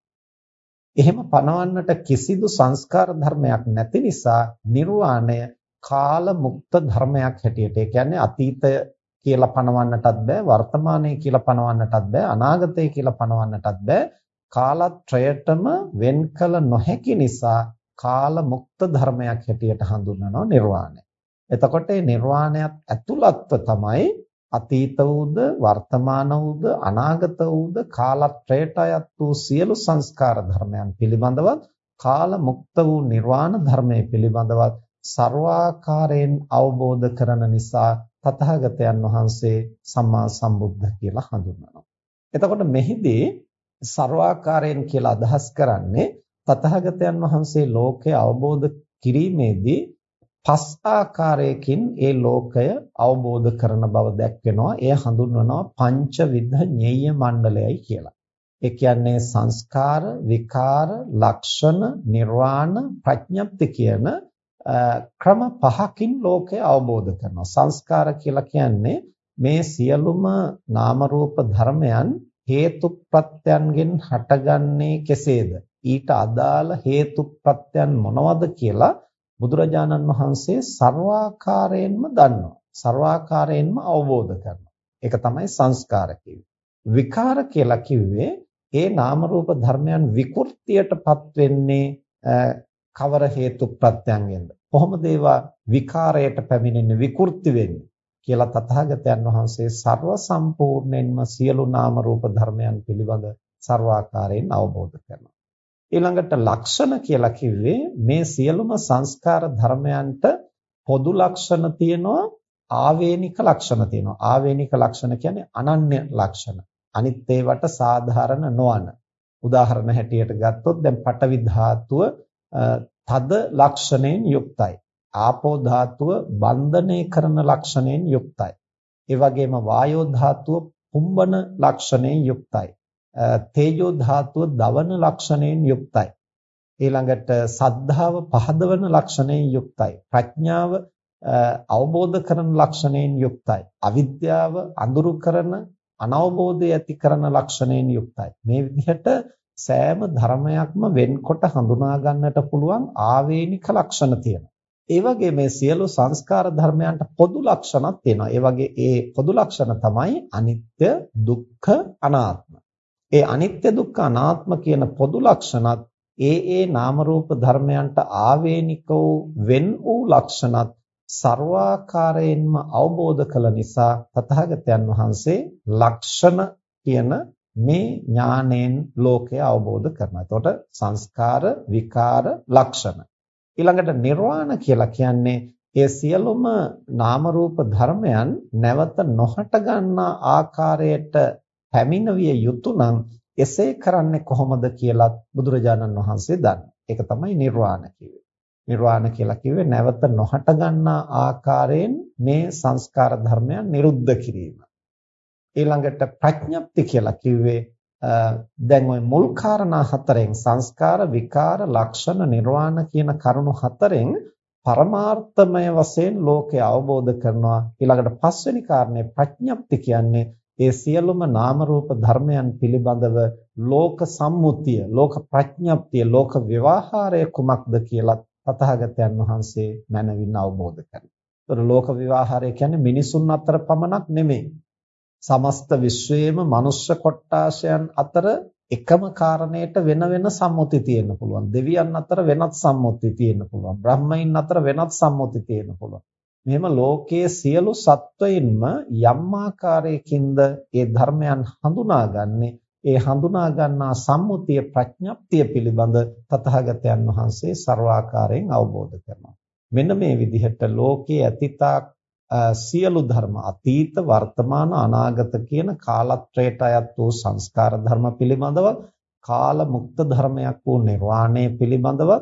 එහෙම පනවන්නට කිසිදු සංස්කාර ධර්මයක් නැති නිසා නිර්වාණය කාල මුක්ත ධර්මයක් හැටියට ඒ කියන්නේ අතීතය කියලා පනවන්නටත් බෑ වර්තමානය කියලා පනවන්නටත් බෑ අනාගතය කියලා පනවන්නටත් බෑ කාලත්‍රයටම වෙන් කළ නොහැකි නිසා කාල මුක්ත ධර්මයක් හැටියට හඳුන්වනවා නිර්වාණය. එතකොට මේ නිර්වාණයත් ඇතුළත්ව තමයි අතීත වූද වර්තමාන වූද අනාගත වූද කාලත්‍රයට අයත් වූ සියලු සංස්කාර ධර්මයන් පිළිබඳවත් කාල මුක්ත වූ නිර්වාණ ධර්මයේ පිළිබඳවත් ਸਰවාකාරයෙන් අවබෝධ කරන නිසා තථාගතයන් වහන්සේ සම්මා සම්බුද්ධ කියලා හඳුන්වනවා. එතකොට මෙහිදී ਸਰවාකාරයෙන් කියලා අදහස් කරන්නේ තථාගතයන් වහන්සේ ලෝකය අවබෝධ කිරීමේදී පස් ආකාරයකින් ඒ ලෝකය අවබෝධ කරන බව දැක්වෙනවා. එය හඳුන්වනවා පංච විධ ඤෙය්‍ය මණ්ඩලයයි කියලා. ඒ කියන්නේ සංස්කාර, විකාර, ලක්ෂණ, නිර්වාණ, ප්‍රඥප්ති කියන ක්‍රම පහකින් ලෝකය අවබෝධ කරනවා. සංස්කාර කියලා කියන්නේ මේ සියලුම නාම ධර්මයන් හේතු ප්‍රත්‍යයන්ගෙන් හටගන්නේ කෙසේද? ඊට අදාළ හේතු ප්‍රත්‍යයන් මොනවද කියලා බුදුරජාණන් වහන්සේ ਸਰවාකාරයෙන්ම දන්නවා. ਸਰවාකාරයෙන්ම අවබෝධ කරනවා. ඒක තමයි සංස්කාර විකාර කියලා කිව්වේ ඒ නාම ධර්මයන් විකෘතියටපත් වෙන්නේ කවර හේතු ප්‍රත්‍යයන්ගෙන්ද කොහොමද ඒවා විකාරයට පැමිණෙන්නේ විකෘති වෙන්නේ කියලා තථාගතයන් වහන්සේ ਸਰව සම්පූර්ණයෙන්ම සියලු නාම රූප ධර්මයන් පිළිබඳ ਸਰවාකාරයෙන් අවබෝධ කරනවා. ඊළඟට ලක්ෂණ කියලා කිව්වේ මේ සියලුම සංස්කාර ධර්මයන්ට පොදු ලක්ෂණ තියෙනවා ආවේනික ලක්ෂණ තියෙනවා. ආවේනික ලක්ෂණ කියන්නේ අනන්‍ය ලක්ෂණ. අනිත් ඒවට සාධාරණ නොවන. උදාහරණ හැටියට ගත්තොත් දැන් පටවි ධාතුව තද ලක්ෂණයෙන් යුක්තයි. ආපෝ ධාතුව බන්ධනය කරන ලක්ෂණයෙන් යුක්තයි. ඒ වගේම වායෝ ධාතුව පුම්බන ලක්ෂණයෙන් යුක්තයි. තේජෝ ධාතුව දවන ලක්ෂණයෙන් යුක්තයි. ඊළඟට සද්ධාව පහදවන ලක්ෂණයෙන් යුක්තයි. ප්‍රඥාව අවබෝධ කරන ලක්ෂණයෙන් යුක්තයි. අවිද්‍යාව අඳුරු කරන අනවබෝධය ඇති කරන ලක්ෂණයෙන් යුක්තයි. මේ විදිහට සෑම ධර්මයක්ම වෙන්කොට හඳුනා ගන්නට පුළුවන් ආවේනික ලක්ෂණ තියෙනවා. ඒ වගේ මේ සියලු සංස්කාර ධර්මයන්ට පොදු ලක්ෂණක් තියෙනවා. ඒ වගේ ඒ පොදු ලක්ෂණ තමයි අනිත්‍ය, දුක්ඛ, අනාත්ම. ඒ අනිත්‍ය, දුක්ඛ, අනාත්ම කියන පොදු ලක්ෂණත් ඒ ඒ නාම රූප ධර්මයන්ට ආවේනික වූ වෙන් වූ ලක්ෂණත් ਸਰවාකාරයෙන්ම අවබෝධ කළ නිසා තථාගතයන් වහන්සේ ලක්ෂණ කියන මේ ඥාණයෙන් ලෝකය අවබෝධ කරනවා. එතකොට සංස්කාර, විකාර, ලක්ෂණ ඊළඟට නිර්වාණ කියලා කියන්නේ ඒ සියලුම නාම රූප ධර්මයන් නැවත නොහට ගන්නා ආකාරයට පැමිණවිය යුතු නම් එසේ කරන්නේ කොහොමද කියලා බුදුරජාණන් වහන්සේ දන්නවා. ඒක තමයි නිර්වාණ කිව්වේ. නිර්වාණ කියලා කිව්වේ නැවත නොහට ගන්නා ආකාරයෙන් මේ සංස්කාර ධර්මයන් නිරුද්ධ කිරීම. ඊළඟට ප්‍රඥප්ති කියලා කිව්වේ දැන් ওই මුල් කාරණා හතරෙන් සංස්කාර විකාර ලක්ෂණ නිර්වාණ කියන කරුණු හතරෙන් පරමාර්ථමය වශයෙන් ලෝකය අවබෝධ කරනවා ඊළඟට පස්වෙනි කාරණේ ප්‍රඥප්ති කියන්නේ ඒ සියලුම නාම රූප ධර්මයන් පිළිබඳව ලෝක සම්මුතිය ලෝක ප්‍රඥප්තිය ලෝක ව්‍යවහාරය කුමක්ද කියලා තථාගතයන් වහන්සේ මනවින් අවබෝධ කරනවා. ඒතර ලෝක ව්‍යවහාරය කියන්නේ මිනිසුන් අතර පමණක් නෙමෙයි. සමස්ත විශ්වයේම මනුෂ්‍ය කොට්ටාශයන් අතර එකම කාරණයට වෙන වෙන සම්මුති තියෙන්න පුළුවන්. දෙවියන් අතර වෙනත් සම්මුති තියෙන්න පුළුවන්. බ්‍රහ්මයින් අතර වෙනත් සම්මුති තියෙන්න පුළුවන්. මෙහෙම ලෝකයේ සියලු සත්වයින්ම යම් ආකාරයකින්ද ඒ ධර්මයන් හඳුනාගන්නේ ඒ හඳුනා ගන්නා සම්මුතිය ප්‍රඥප්තිය පිළිබඳ තථාගතයන් වහන්සේ ਸਰවාකාරයෙන් අවබෝධ කරනවා. මෙන්න මේ විදිහට ලෝකයේ අතීතාක් සියලු ධර්ම අතීත වර්තමාන අනාගත කියන කාලත්‍රයට අයත් වූ සංස්කාර ධර්ම පිළිබඳව කාල මුක්ත ධර්මයක් වූ නිර්වාණය පිළිබඳව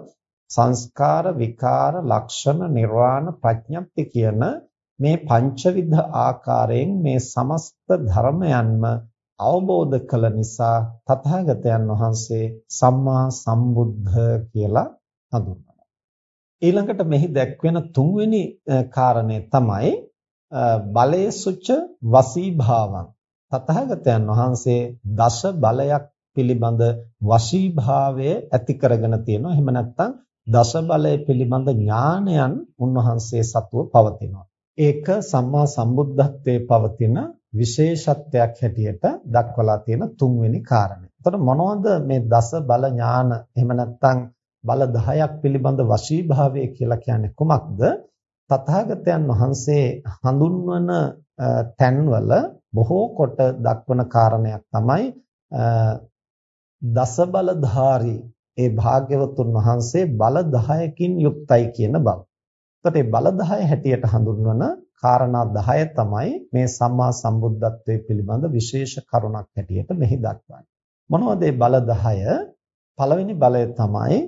සංස්කාර විකාර ලක්ෂණ නිර්වාණ ප්‍රඥප්ති කියන මේ පංචවිධ ආකාරයෙන් මේ සමස්ත ධර්මයන්ම අවබෝධ කළ නිසා තථාගතයන් වහන්සේ සම්මා සම්බුද්ධ කියලා හඳුන්වනවා. ඊළඟට මෙහි දැක්වෙන තුන්වෙනි කාරණය තමයි බලේසුච වසීභාවං තථාගතයන් වහන්සේ දස බලයක් පිළිබඳ වශීභාවය ඇති කරගෙන තියෙනවා. එහෙම නැත්නම් දස බලය පිළිබඳ ඥානයන් උන්වහන්සේ සතුව පවතිනවා. ඒක සම්මා සම්බුද්ධත්වයේ පවතින විශේෂත්වයක් හැටියට දක්වලා තියෙන තුන්වෙනි කාරණය. එතකොට මොනවද මේ දස බල ඥාන එහෙම නැත්නම් බල 10ක් පිළිබඳ වශීභාවය කියලා කියන්නේ කුමක්ද? තථාගතයන් වහන්සේ හඳුන්වන තැන්වල බොහෝ කොට දක්වන කාරණයක් තමයි දස බලධාරී ඒ භාග්‍යවතුන් වහන්සේ බල 10කින් යුක්තයි කියන බව. එතකොට මේ බල 10 හැටියට හඳුන්වන කාරණා 10 තමයි මේ සම්මා සම්බුද්ධත්වයේ පිළිබඳ විශේෂ කරුණක් හැටියට මෙහි දක්වන්නේ. මොනවද මේ බල 10? පළවෙනි බලය තමයි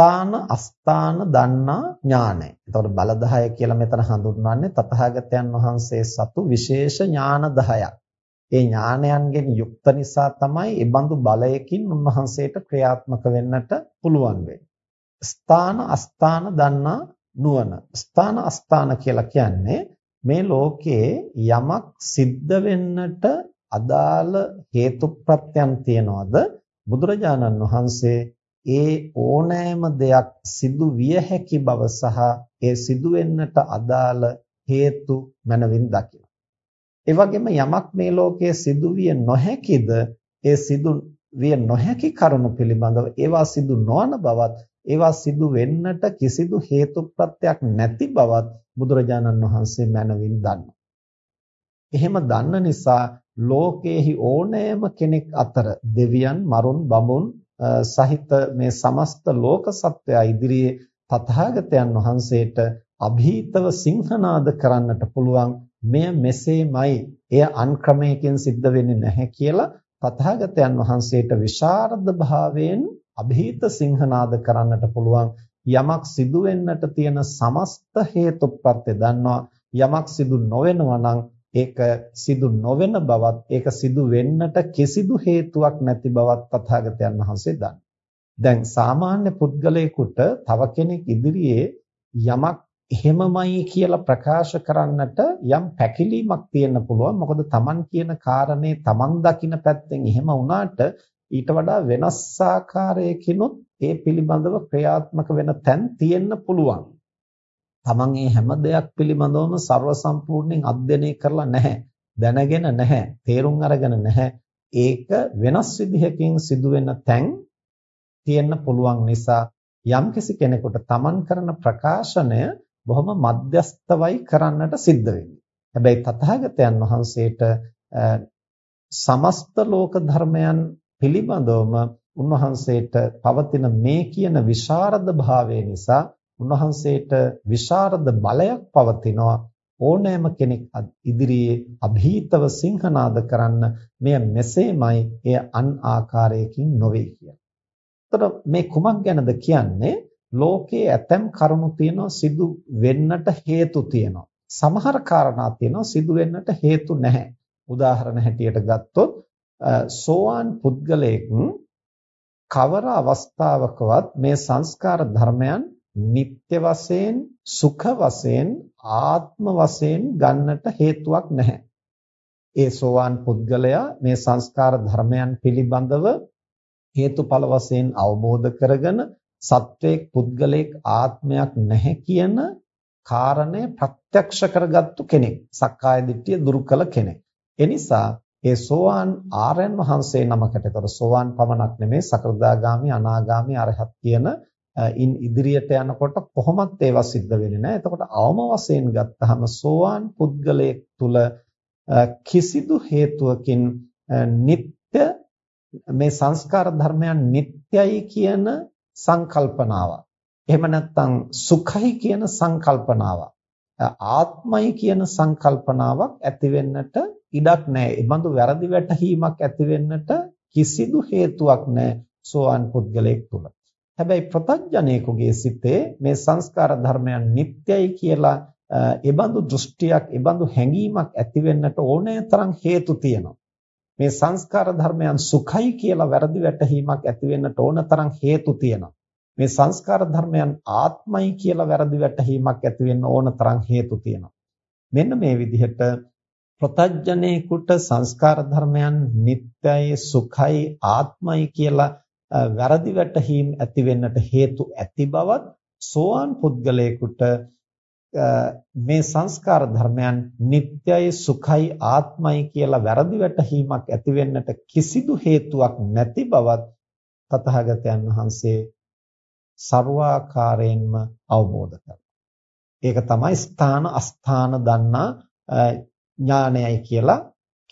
ස්ථාන අස්ථාන දන්නා ඥානය. එතකොට බල 10 කියලා මෙතන හඳුන්වන්නේ තථාගතයන් වහන්සේ සතු විශේෂ ඥාන 10ක්. ඒ ඥානයන්ගෙන් යුක්ත නිසා තමයි ඒ බඳු බලයකින් උන්වහන්සේට ක්‍රියාත්මක වෙන්නට පුළුවන් වෙන්නේ. ස්ථාන අස්ථාන දන්නා නුවණ. ස්ථාන අස්ථාන කියලා කියන්නේ මේ ලෝකයේ යමක් සිද්ධ වෙන්නට අදාළ හේතුප්‍රත්‍යයන් තියනවාද බුදුරජාණන් වහන්සේ ඒ ඕනෑම දෙයක් සිදු විය හැකි බව සහ ඒ සිදු වෙන්නට අදාළ හේතු මනවින් දකිනවා. ඒ වගේම යමක් මේ ලෝකයේ සිදු විය නොහැකිද ඒ සිදු විය නොහැකි කරුණු පිළිබඳව ඒවා සිදු නොවන බවත් ඒවා සිදු වෙන්නට කිසිදු හේතු ප්‍රත්‍යක් නැති බවත් බුදුරජාණන් වහන්සේ මනවින් දන්නවා. එහෙම දන්න නිසා ලෝකයේහි ඕනෑම කෙනෙක් අතර දෙවියන්, මරුන්, බඹුන් සහිත මේ සමස්ත ලෝක සත්වයා ඉදිරියේ තථාගතයන් වහන්සේට અભීතව සිංහනාද කරන්නට පුළුවන් මෙය මෙසේමයි. එය අන් ක්‍රමයකින් සිද්ධ වෙන්නේ නැහැ කියලා තථාගතයන් වහන්සේට විශාරද භාවයෙන් અભීත සිංහනාද කරන්නට පුළුවන්. යමක් සිදු වෙන්නට තියෙන සමස්ත හේතුප්‍රත්‍ය දන්නවා. යමක් සිදු නොවෙනවා නම් ඒක සිදු නොවන බවත් ඒක සිදු වෙන්නට කිසිදු හේතුවක් නැති බවත් තථාගතයන් වහන්සේ දන්නවා. දැන් සාමාන්‍ය පුද්ගලයෙකුට තව කෙනෙක් ඉදිරියේ යමක් එහෙමමයි කියලා ප්‍රකාශ කරන්නට යම් පැකිලීමක් තියෙන්න පුළුවන්. මොකද Taman කියන කාරණේ Taman දකින පැත්තෙන් එහෙම වුණාට ඊට වඩා වෙනස් ආකාරයකිනුත් ඒ පිළිබඳව ක්‍රියාත්මක වෙන තැන් තියෙන්න පුළුවන්. තමන් මේ හැම දෙයක් පිළිබඳවම ਸਰව සම්පූර්ණයෙන් අධ්‍යයනය කරලා නැහැ. දැනගෙන නැහැ. තේරුම් අරගෙන නැහැ. ඒක වෙනස් විදිහකින් සිදුවෙන තැන් තියෙන්න පුළුවන් නිසා යම්කිසි කෙනෙකුට තමන් කරන ප්‍රකාශනය බොහොම මධ්‍යස්තවයි කරන්නට සිද්ධ වෙන්නේ. හැබැයි තථාගතයන් වහන්සේට සමස්ත ලෝක ධර්මයන් පිළිබඳවම උන්වහන්සේට පවතින මේ කියන විශාරද භාවය නිසා උන්වහන්සේට විශාරද බලයක් පවතිනවා ඕනෑම කෙනෙක් ඉදිරියේ અભීතව සිංහනාද කරන්න මෙය මෙසේමයි එය අන් ආකාරයකින් නොවේ කියන. එතකොට මේ කුමක් ගැනද කියන්නේ? ලෝකයේ ඇතැම් කරුණු තියෙනවා සිදු වෙන්නට හේතු තියෙනවා. සමහර කාරණා තියෙනවා සිදු වෙන්නට හේතු නැහැ. උදාහරණ හැටියට ගත්තොත් සෝවාන් පුද්ගලයෙක් කවර අවස්ථාවකවත් මේ සංස්කාර ධර්මයන් නিত্য වශයෙන් සුඛ වශයෙන් ආත්ම වශයෙන් ගන්නට හේතුවක් නැහැ. ඒ සෝවාන් පුද්ගලයා මේ සංස්කාර ධර්මයන් පිළිබඳව හේතුඵල වශයෙන් අවබෝධ කරගෙන සත්වයක් පුද්ගලයෙක් ආත්මයක් නැහැ කියන කාරණය ප්‍රත්‍යක්ෂ කරගත්තු කෙනෙක්. සක්කාය දිට්ඨිය දුරු කළ කෙනෙක්. එනිසා ඒ සෝවාන් ආර්යයන් වහන්සේ නමකට ඒතර සෝවාන් පමණක් නෙමෙයි සකෘදාගාමි අනාගාමි අරහත් කියන ඉන් ඉදිරියට යනකොට කොහොමත් ඒවා සිද්ධ වෙන්නේ නැහැ. එතකොට අවම වශයෙන් ගත්තහම සෝවාන් පුද්ගලයෙක් තුල කිසිදු හේතුවකින් නিত্য මේ සංස්කාර ධර්මයන් නিত্যයි කියන සංකල්පනාව. එහෙම නැත්නම් සුඛයි කියන සංකල්පනාව. ආත්මයි කියන සංකල්පනාවක් ඇති වෙන්නට ඉඩක් නැහැ. ඒ බඳු වැරදි වැටහීමක් ඇති වෙන්නට කිසිදු හේතුවක් නැහැ සෝවාන් පුද්ගලයෙක් තුල. හැබැයි ප්‍රතඥයෙකුගේ සිතේ මේ සංස්කාර ධර්මයන් නිට්ටයයි කියලා ඒ බඳු දෘෂ්ටියක්, ඒ බඳු හැඟීමක් ඇති වෙන්නට ඕනෑ තරම් හේතු තියෙනවා. මේ සංස්කාර ධර්මයන් සුඛයි කියලා වැරදි වැටහීමක් ඇති වෙන්නට ඕන තරම් හේතු තියෙනවා. මේ සංස්කාර ධර්මයන් ආත්මයි කියලා වැරදි වැටහීමක් ඇති වෙන්න ඕන තරම් හේතු තියෙනවා. මෙන්න මේ විදිහට ප්‍රතඥේකුට සංස්කාර ධර්මයන් නිට්ටයයි සුඛයි ආත්මයි කියලා වැරදි වැටහීම් ඇති වෙන්නට හේතු ඇති බවත් සෝවාන් පුද්ගලයෙකුට මේ සංස්කාර ධර්මයන් නිට්ටයයි සුඛයි ආත්මයි කියලා වැරදි වැටහීමක් ඇති වෙන්නට කිසිදු හේතුවක් නැති බවත් තථාගතයන් වහන්සේ ਸਰවාකාරයෙන්ම අවබෝධ කරනවා. ඒක තමයි ස්ථාන අස්ථාන දන්නා ඥානයයි කියලා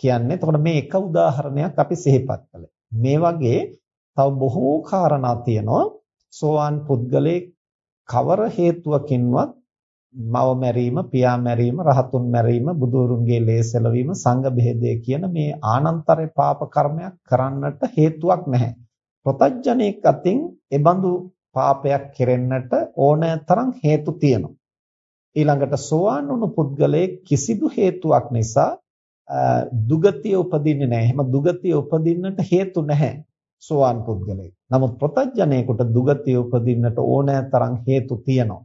කියන්නේ. එතකොට මේ එක උදාහරණයක් අපි සිහිපත් කළේ. මේ වගේ තව බොහෝ කාරණා තියෙනවා. සෝවාන් පුද්ගලයේ කවර හේතුවකින්වත් මව මැරීම, පියා මැරීම, රහතුන් මැරීම, බුදුරුන්ගේ ලේසලවීම, සංඝ බෙහෙදය කියන මේ ආනන්තරේ පාප කර්මයක් කරන්නට හේතුවක් නැහැ. ප්‍රතඥයෙක් අතින් එබඳු පාපයක් කෙරෙන්නට ඕනෑ තරම් හේතු තියෙනවා. ඊළඟට සෝවාන් වුණු පුද්ගලයේ කිසිදු හේතුවක් නිසා දුගතිය උපදින්නේ නැහැ. එහෙම දුගතිය උපදින්නට හේතු නැහැ සෝවාන් පුද්ගලයෙක්. නමුත් ප්‍රත්‍යඥයෙකුට දුගතිය උපදින්නට ඕනෑ තරම් හේතු තියෙනවා.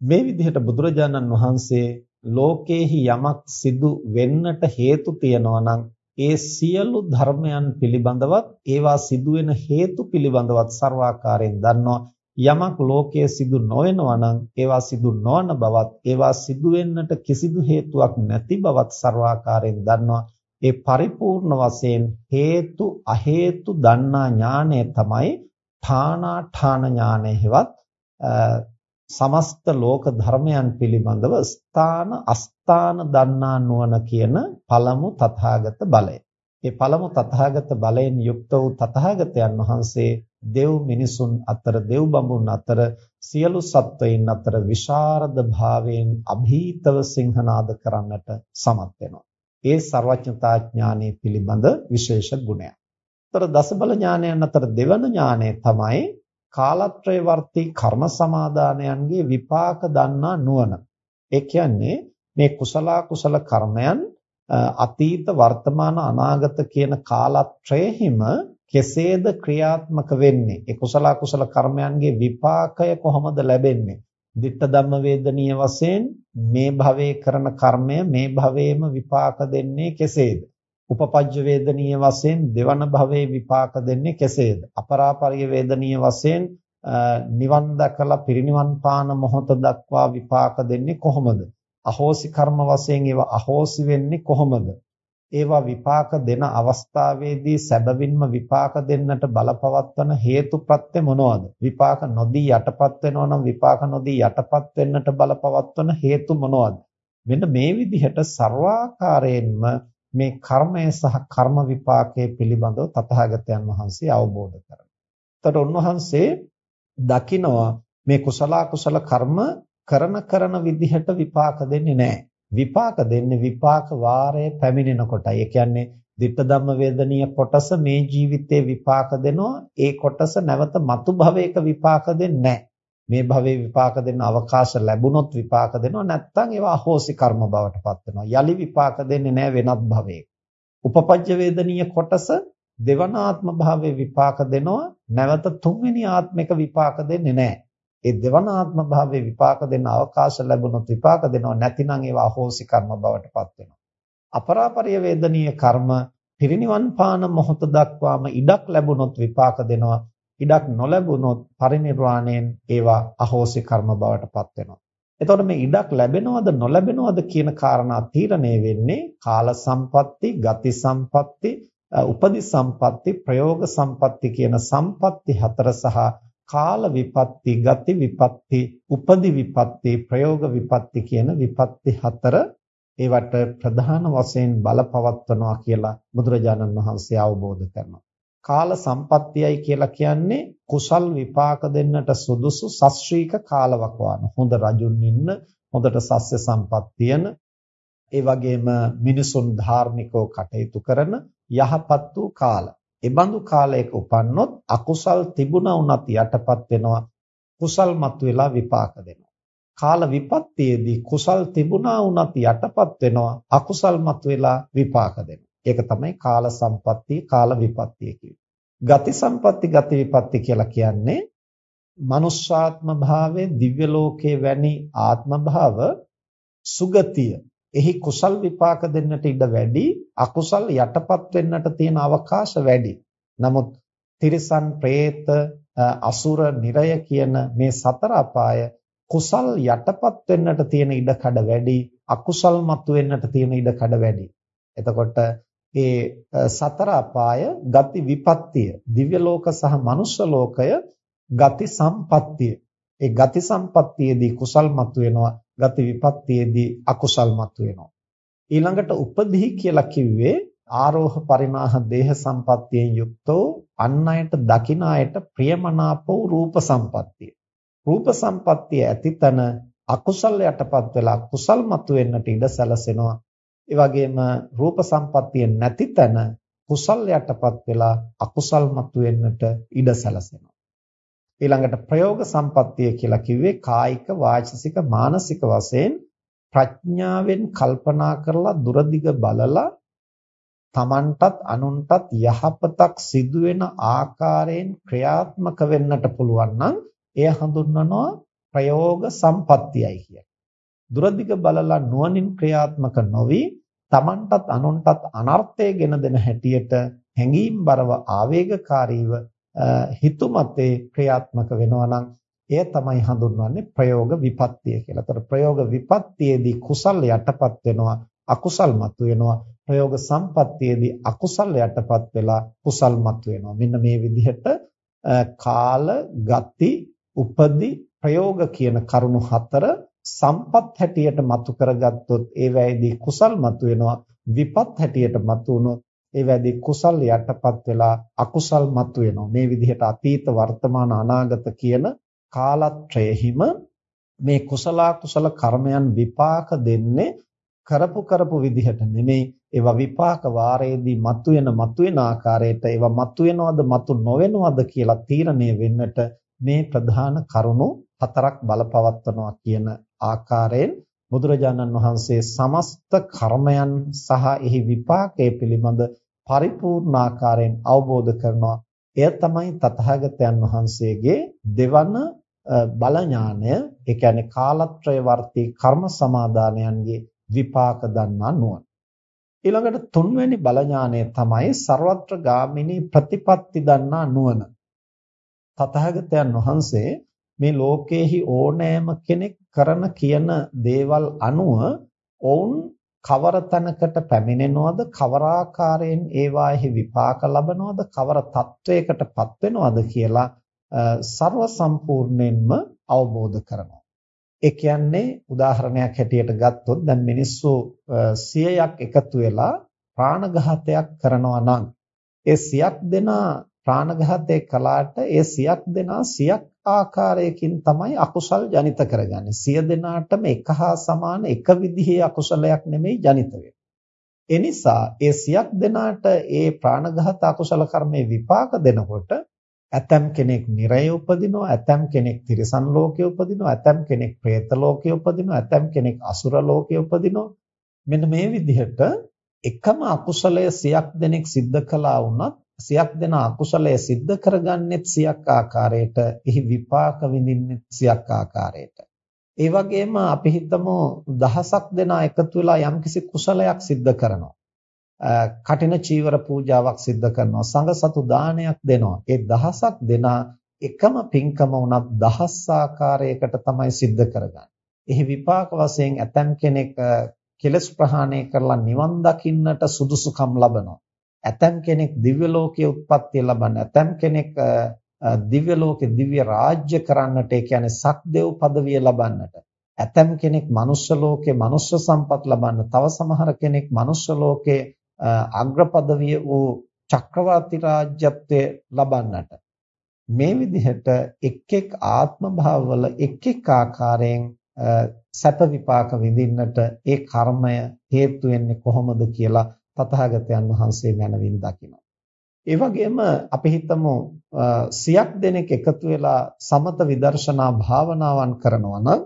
මේ විදිහට බුදුරජාණන් වහන්සේ ලෝකේහි යමක් සිදු වෙන්නට හේතු තියනවා නම් ඒ සියලු ධර්මයන් පිළිබඳවත් ඒවා සිදුවෙන හේතු පිළිබඳවත් සර්වාකාරයෙන් දන්නවා යමක් ලෝකයේ සිදු නොවනවා නම් ඒවා සිදු නොවන බවත් ඒවා සිදු වෙන්නට කිසිදු හේතුවක් නැති බවත් සර්වාකාරයෙන් දන්නවා ඒ පරිපූර්ණ වශයෙන් හේතු අහේතු දන්නා ඥානය තමයි ඨානා ඨාන ඥානය හෙවත් සමස්ත ලෝක ධර්මයන් පිළිබඳව ස්ථාන අස්ථාන දන්නා නුවණ කියන පළමු තථාගත බලය. මේ පළමු තථාගත බලයෙන් යුක්ත වූ තථාගතයන් වහන්සේ දෙව් මිනිසුන් අතර දෙව් බඹුන් අතර සියලු සත්වයින් අතර විශාරද භාවයෙන් અભීතව සිංහනාද කරන්නට සමත් වෙනවා. ඒ ਸਰවඥතා ඥානයේ පිළිබඳ විශේෂ ගුණයක්. ତର දසබල ඥානයන් අතර දෙවන ඥානය තමයි කාලත්‍රය වර්තී කර්ම සමාදානයන්ගේ විපාක දන්නා නුවණ. ඒ කියන්නේ මේ කුසල කුසල කර්මයන් අතීත වර්තමාන අනාගත කියන කාලත්‍රයෙහිම කෙසේද ක්‍රියාත්මක වෙන්නේ? ඒ කුසල කුසල කර්මයන්ගේ විපාකය කොහොමද ලැබෙන්නේ? Ditta ධම්ම වේදනීය වශයෙන් මේ භවයේ කරන කර්මය මේ භවයේම විපාක දෙන්නේ කෙසේද? උපපජ්ජ වේදනීය වශයෙන් දෙවන භවයේ විපාක දෙන්නේ කෙසේද? අපරාපරිය වේදනීය වශයෙන් නිවන් දැකලා පිරිනිවන් පාන මොහොත දක්වා විපාක දෙන්නේ කොහොමද? අහෝසි කර්ම වශයෙන් ඒවා අහෝසි වෙන්නේ කොහොමද? ඒවා විපාක දෙන අවස්ථාවේදී සැබවින්ම විපාක දෙන්නට බලපවත්වන හේතුප්‍රත්‍ය මොනවාද? විපාක නොදී යටපත් වෙනවා නම් විපාක නොදී යටපත් වෙන්නට බලපවත්වන හේතු මොනවාද? මෙන්න මේ විදිහට ਸਰවාකාරයෙන්ම මේ කර්මය සහ කර්ම විපාකයේ පිළිබඳව තථාගතයන් වහන්සේ අවබෝධ කරගන්නවා. එතකොට උන්වහන්සේ දකිනවා මේ කුසල කුසල කර්ම කරන කරන විදිහට විපාක දෙන්නේ නැහැ. විපාක දෙන්නේ විපාක වාරයේ පැමිණෙනකොටයි. ඒ කියන්නේ ditta ධම්ම වේදනීය කොටස මේ ජීවිතේ විපාක දෙනවා. ඒ කොටස නැවත මතු භවයක විපාක දෙන්නේ නැහැ. මේ භවයේ විපාක දෙන්න අවකාශ ලැබුණොත් විපාක දෙනවා නැත්නම් ඒවා අහෝසි කර්ම බවට පත් වෙනවා යලි විපාක දෙන්නේ නැහැ වෙනත් භවයක උපපජ්ජ වේදනීය කොටස දෙවනාත්ම භාවයේ විපාක දෙනවා නැවත තුන්වෙනි ආත්මික විපාක දෙන්නේ නැහැ ඒ දෙවනාත්ම භාවයේ විපාක දෙන්න අවකාශ ලැබුණොත් විපාක දෙනවා නැතිනම් ඒවා අහෝසි කර්ම බවට පත් වෙනවා අපරාපරිය වේදනීය කර්ම පිරිනිවන් පාන මොහොත දක්වාම ඉඩක් ලැබුණොත් විපාක දෙනවා ඉඩක් නොලැබුණොත් පරිණිරවාණයෙන් ඒවා අහෝසි කර්ම බවට පත් වෙනවා. එතකොට මේ ඉඩක් ලැබෙනවද නොලැබෙනවද කියන කාරණා තීරණය වෙන්නේ කාල සම්පatti, ගති සම්පatti, උපදි සම්පatti, ප්‍රයෝග සම්පatti කියන සම්පatti හතර සහ කාල විපatti, ගති විපatti, උපදි විපatti, ප්‍රයෝග විපatti කියන විපatti හතර ඒවට ප්‍රධාන වශයෙන් බලපවත්වනවා කියලා බුදුරජාණන් වහන්සේ අවබෝධ කරනවා. කාල සම්පත්තියයි කියලා කියන්නේ කුසල් විපාක දෙන්නට සුදුසු සස්ත්‍රීක කාලවකවාන. හොඳ රජුන් ඉන්න, හොඳට සස්්‍ය සම්පත් තියෙන, ඒ වගේම මිනිසුන් ධාර්මිකව කටයුතු කරන යහපත් වූ කාල. ඒ බඳු කාලයක උපන්නොත් අකුසල් තිබුණා වුණත් යටපත් වෙනවා. කුසල් මතුවලා විපාක දෙනවා. කාල විපත්තියේදී කුසල් තිබුණා වුණත් යටපත් වෙනවා. අකුසල් මතුවලා විපාක දෙනවා. ඒක තමයි කාල සම්පatti කාල විපත්තිය කියන්නේ. ගති සම්පatti ගති විපatti කියලා කියන්නේ මනුෂ්‍යාත්ම භාවයේ දිව්‍ය ලෝකයේ වැනි ආත්ම භාව සුගතිය එහි කුසල් විපාක දෙන්නට ඉඩ වැඩි අකුසල් යටපත් වෙන්නට තියෙන අවකාශ වැඩි. නමුත් තිරිසන් പ്രേත අසුර නිරය කියන මේ සතර අපාය කුසල් යටපත් වෙන්නට තියෙන ඉඩ කඩ වැඩි අකුසල් මතුවෙන්නට තියෙන ඉඩ කඩ වැඩි. එතකොට ඒ සතර අපාය ගති විපත්තිය දිව්‍ය ලෝක සහ මනුෂ්‍ය ලෝකය ගති සම්පත්තිය. ඒ ගති සම්පත්තියේදී කුසල් මතුවෙනවා ගති විපත්තියේදී අකුසල් මතුවෙනවා ඊළඟට උපදී කියලා කිව්වේ ආරෝහ පරිමාහ දේහ සම්පත්තියෙන් යුක්තෝ අන් අයට දකින අයට ප්‍රියමනාපෝ රූප සම්පත්තිය. රූප සම්පත්තිය ඇතිතන අකුසල යටපත් වෙලා කුසල් මතුවෙන්නට ඉඩ සැලසෙනවා. ඒ වගේම රූප සම්පත්තිය නැති තැන කුසල් යටපත් වෙලා අකුසල් මතුවෙන්නට ඉඩ සැලසෙනවා. ඊළඟට ප්‍රයෝග සම්පත්තිය කියලා කිව්වේ කායික වාචසික මානසික වශයෙන් ප්‍රඥාවෙන් කල්පනා කරලා දුරදිග බලලා තමන්ටත් අනුන්ටත් යහපතක් සිදුවෙන ආකාරයෙන් ක්‍රියාත්මක වෙන්නට පුළුවන් නම් එය හඳුන්වනවා ප්‍රයෝග සම්පත්තියයි කියලා. දුරදිග බලලා නුවණින් ක්‍රියාත්මක නොවි තමන්ටත් අනුන්ටත් අනර්ථය ගෙන දෙන හැටියට හැඟීම් බරව ආවේගකාරීව හිතුමතේ ක්‍රියාත්මක වෙනවා නම් එය තමයි හඳුන්වන්නේ ප්‍රයෝග විපත්තිය කියලා. ඒතර ප්‍රයෝග විපත්තියේදී කුසල් යටපත් වෙනවා අකුසල් මතුවෙනවා. ප්‍රයෝග සම්පත්තියේදී අකුසල් යටපත් වෙලා කුසල් මතුවෙනවා. මෙන්න මේ විදිහට කාල, ගති, උපදි, ප්‍රයෝග කියන කරුණු හතර සම්පත් හැටියට මතු කරගත්තොත් ඒවැයේදී කුසල් මතු වෙනවා විපත් හැටියට මතු වුණොත් ඒවැයේදී කුසල් යටපත් වෙලා අකුසල් මතු වෙනවා. මේ විදිහට අතීත වර්තමාන අනාගත කියන කාලත්‍රයෙහිම මේ කුසල කුසල කර්මයන් විපාක දෙන්නේ කරපු කරපු විදිහට නෙමෙයි. ඒවා විපාක වාරයේදී මතුවෙන මතුවෙන ආකාරයට ඒවා මතුවෙනවද මතු නොවෙනවද කියලා තීරණය වෙන්නට මේ ප්‍රධාන කරුණු හතරක් බලපවත්වනවා කියන ආකාරයෙන් බුදුරජාණන් වහන්සේ සමස්ත කර්මයන් සහ එහි විපාකයේ පිළිබඳ පරිපූර්ණ ආකාරයෙන් අවබෝධ කරනවා. එය තමයි තථාගතයන් වහන්සේගේ දෙවන බල ඥානය. ඒ කියන්නේ කාලත්‍රය වර්ති කර්ම සමාදානයන්ගේ විපාක දන්නා නුවණ. ඊළඟට තුන්වැනි බල ඥානය තමයි ਸਰවත්‍ර ගාමිනී ප්‍රතිපatti දන්නා නුවණ. තථාගතයන් වහන්සේ මේ ලෝකයේහි ඕනෑම කෙනෙක් කරන කියන දේවල් අනුව ඔවුන් කවර තැනකට පැමිණෙනවද කවර ආකාරයෙන් ඒවාෙහි විපාක ලබනවද කවර තත්වයකටපත් වෙනවද කියලා ਸਰව සම්පූර්ණයෙන්ම අවබෝධ කරනවා. ඒ කියන්නේ උදාහරණයක් හැටියට ගත්තොත් දැන් මිනිස්සු 100ක් එකතු වෙලා ප්‍රාණඝාතයක් කරනවා නම් ඒ 100ක් දෙනා ප්‍රාණඝාතය කළාට ඒ 100ක් දෙනා 100ක් ආකාරයකින් තමයි අකුසල් ජනිත කරගන්නේ. සිය දෙනාටම එක හා සමාන එක විදිහේ අකුසලයක් නෙමෙයි ජනිත වෙන්නේ. නිසා ඒ සියක් දෙනාට ඒ ප්‍රාණඝාත අකුසල කර්මයේ විපාක දෙනකොට ඇතම් කෙනෙක් නිරය උපදිනවා, ඇතම් කෙනෙක් තිරිසන් ලෝකයේ උපදිනවා, ඇතම් කෙනෙක් പ്രേත ලෝකයේ උපදිනවා, ඇතම් කෙනෙක් අසුර ලෝකයේ උපදිනවා. මෙන්න මේ විදිහට එකම අකුසලය සියක් දෙනෙක් සිද්ධ කළා වුණත් සියක් දෙන අකුසලය සිද්ධ කරගන්නෙත් සියක් ආකාරයට එහි විපාක විඳින්නෙත් සියක් ආකාරයට. ඒ වගේම අපි හිතමු දහසක් දෙනා එකතු වෙලා යම්කිසි කුසලයක් සිද්ධ කරනවා. කටින චීවර පූජාවක් සිද්ධ කරනවා සංඝසතු දානයක් දෙනවා. ඒ දහසක් දෙනා එකම පින්කම වුණත් දහස් ආකාරයකට තමයි සිද්ධ කරගන්නේ. එහි විපාක වශයෙන් ඇතම් කෙනෙක් කෙලස් ප්‍රහාණය කරලා නිවන් දකින්නට සුදුසුකම් ලබනවා. ඇතම් කෙනෙක් දිව්‍ය ලෝකයේ උත්පත්ති ලබන ඇතම් කෙනෙක් දිව්‍ය ලෝකේ දිව්‍ය රාජ්‍ය කරන්නට ඒ කියන්නේ සක්දෙව් පදවිය ලබන්නට. ඇතම් කෙනෙක් මනුෂ්‍ය ලෝකේ මනුෂ්‍ය සම්පත් ලබන්න තව සමහර කෙනෙක් මනුෂ්‍ය ලෝකේ අග්‍ර පදවිය වූ චක්‍රවර්ති රාජ්‍යත්වය ලබන්නට. මේ විදිහට එක් එක් ආත්ම භාවවල එක් එක් ආකාරයෙන් සැප විපාක විඳින්නට ඒ කර්මය හේතු වෙන්නේ කොහොමද කියලා තථාගතයන් වහන්සේ මනවින් දකිනවා. ඒ වගේම අපි හිතමු සියක් දෙනෙක් එකතු වෙලා සමත විදර්ශනා භාවනාවන් කරනවා නම්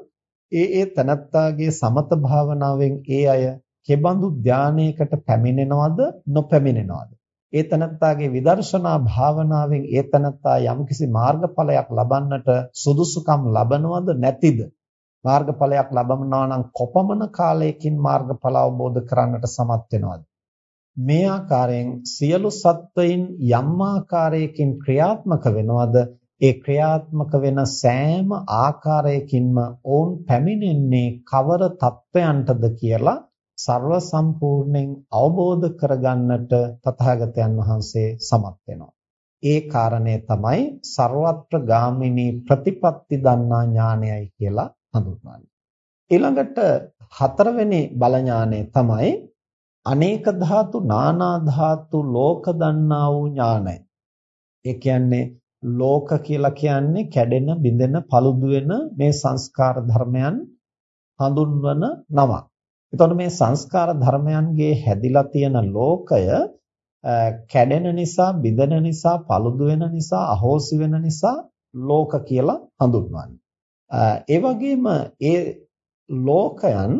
ඒ ඒ තනත්තාගේ සමත භාවනාවෙන් ඒ අය කෙබඳු ධානයකට පැමිණෙනවද නොපැමිණෙනවද? ඒ තනත්තාගේ විදර්ශනා භාවනාවෙන් ඒ තනත්තා යම්කිසි මාර්ගඵලයක් ලබන්නට සුදුසුකම් ලබනවද නැතිද? මාර්ගඵලයක් ලබනවා නම් කොපමණ කාලයකින් මාර්ගඵල අවබෝධ කරන්නට සමත් වෙනවද? මේ ආකාරයෙන් සියලු සත්වයින් යම් ආකාරයකින් ක්‍රියාත්මක වෙනවද ඒ ක්‍රියාත්මක වෙන සෑම ආකාරයකින්ම ඔවුන් පැමිණෙන්නේ කවර தත්වයන්ටද කියලා ਸਰව සම්පූර්ණයෙන් අවබෝධ කරගන්නට තථාගතයන් වහන්සේ සමත් වෙනවා. ඒ කාරණය තමයි ਸਰවත්‍ර ගාමිනී ප්‍රතිපත්ති දන්නා ඥානයයි කියලා හඳුන්වන්නේ. ඊළඟට හතරවෙනි බල තමයි අනේක ධාතු නානා ධාතු ලෝක දන්නා වූ ඥානය. ඒ කියන්නේ ලෝක කියලා කියන්නේ කැඩෙන, බිඳෙන, paludu වෙන මේ සංස්කාර ධර්මයන් හඳුන්වන නමක්. එතකොට මේ සංස්කාර ධර්මයන්ගේ හැදිලා තියෙන ලෝකය කැඩෙන නිසා, බිඳෙන නිසා, paludu වෙන නිසා, අහෝසි වෙන නිසා ලෝක කියලා හඳුන්වන්නේ. ඒ වගේම ඒ ලෝකයන්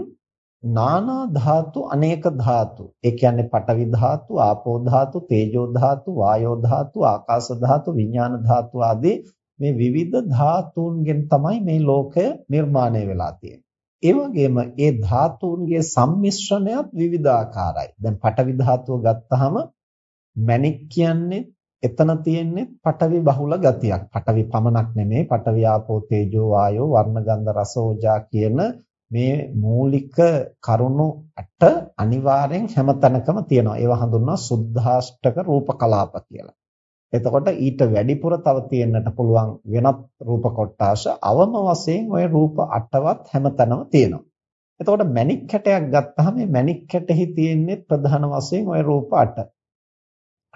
නානා ධාතු අනේක ධාතු ඒ කියන්නේ පඨවි ධාතු ආපෝ ධාතු තේජෝ ධාතු වායෝ ධාතු ආකාශ ධාතු විඥාන ධාතු ආදී මේ විවිධ ධාතුන්ගෙන් තමයි මේ ලෝකය නිර්මාණය වෙලා තියෙන්නේ. ඒ වගේම ඒ ධාතුන්ගේ සම්මිශ්‍රණයත් විවිධාකාරයි. දැන් පඨවි ධාතුව ගත්තාම මැණික් කියන්නේ එතන තියෙන්නේ පඨවි බහුල ගතියක්. පඨවි පමණක් නෙමෙයි පඨවි ආපෝ තේජෝ වායෝ වර්ණ ගන්ධ රස ඕජා කියන මේ මූලික කරුණු අට අනිවාර්යෙන් හැමතැනකම තියෙනවා. ඒවා හඳුන්වනවා සුද්ධාෂ්ටක රූප කලාප කියලා. එතකොට ඊට වැඩිපුර තව තියෙන්නට පුළුවන් වෙනත් රූප කොටාස අවම වශයෙන් ওই රූප අටවත් හැමතැනම තියෙනවා. එතකොට මණික් කැටයක් ගත්තාම මේ මණික් කැටෙහි තියෙන්නේ ප්‍රධාන වශයෙන් ওই රූප අට.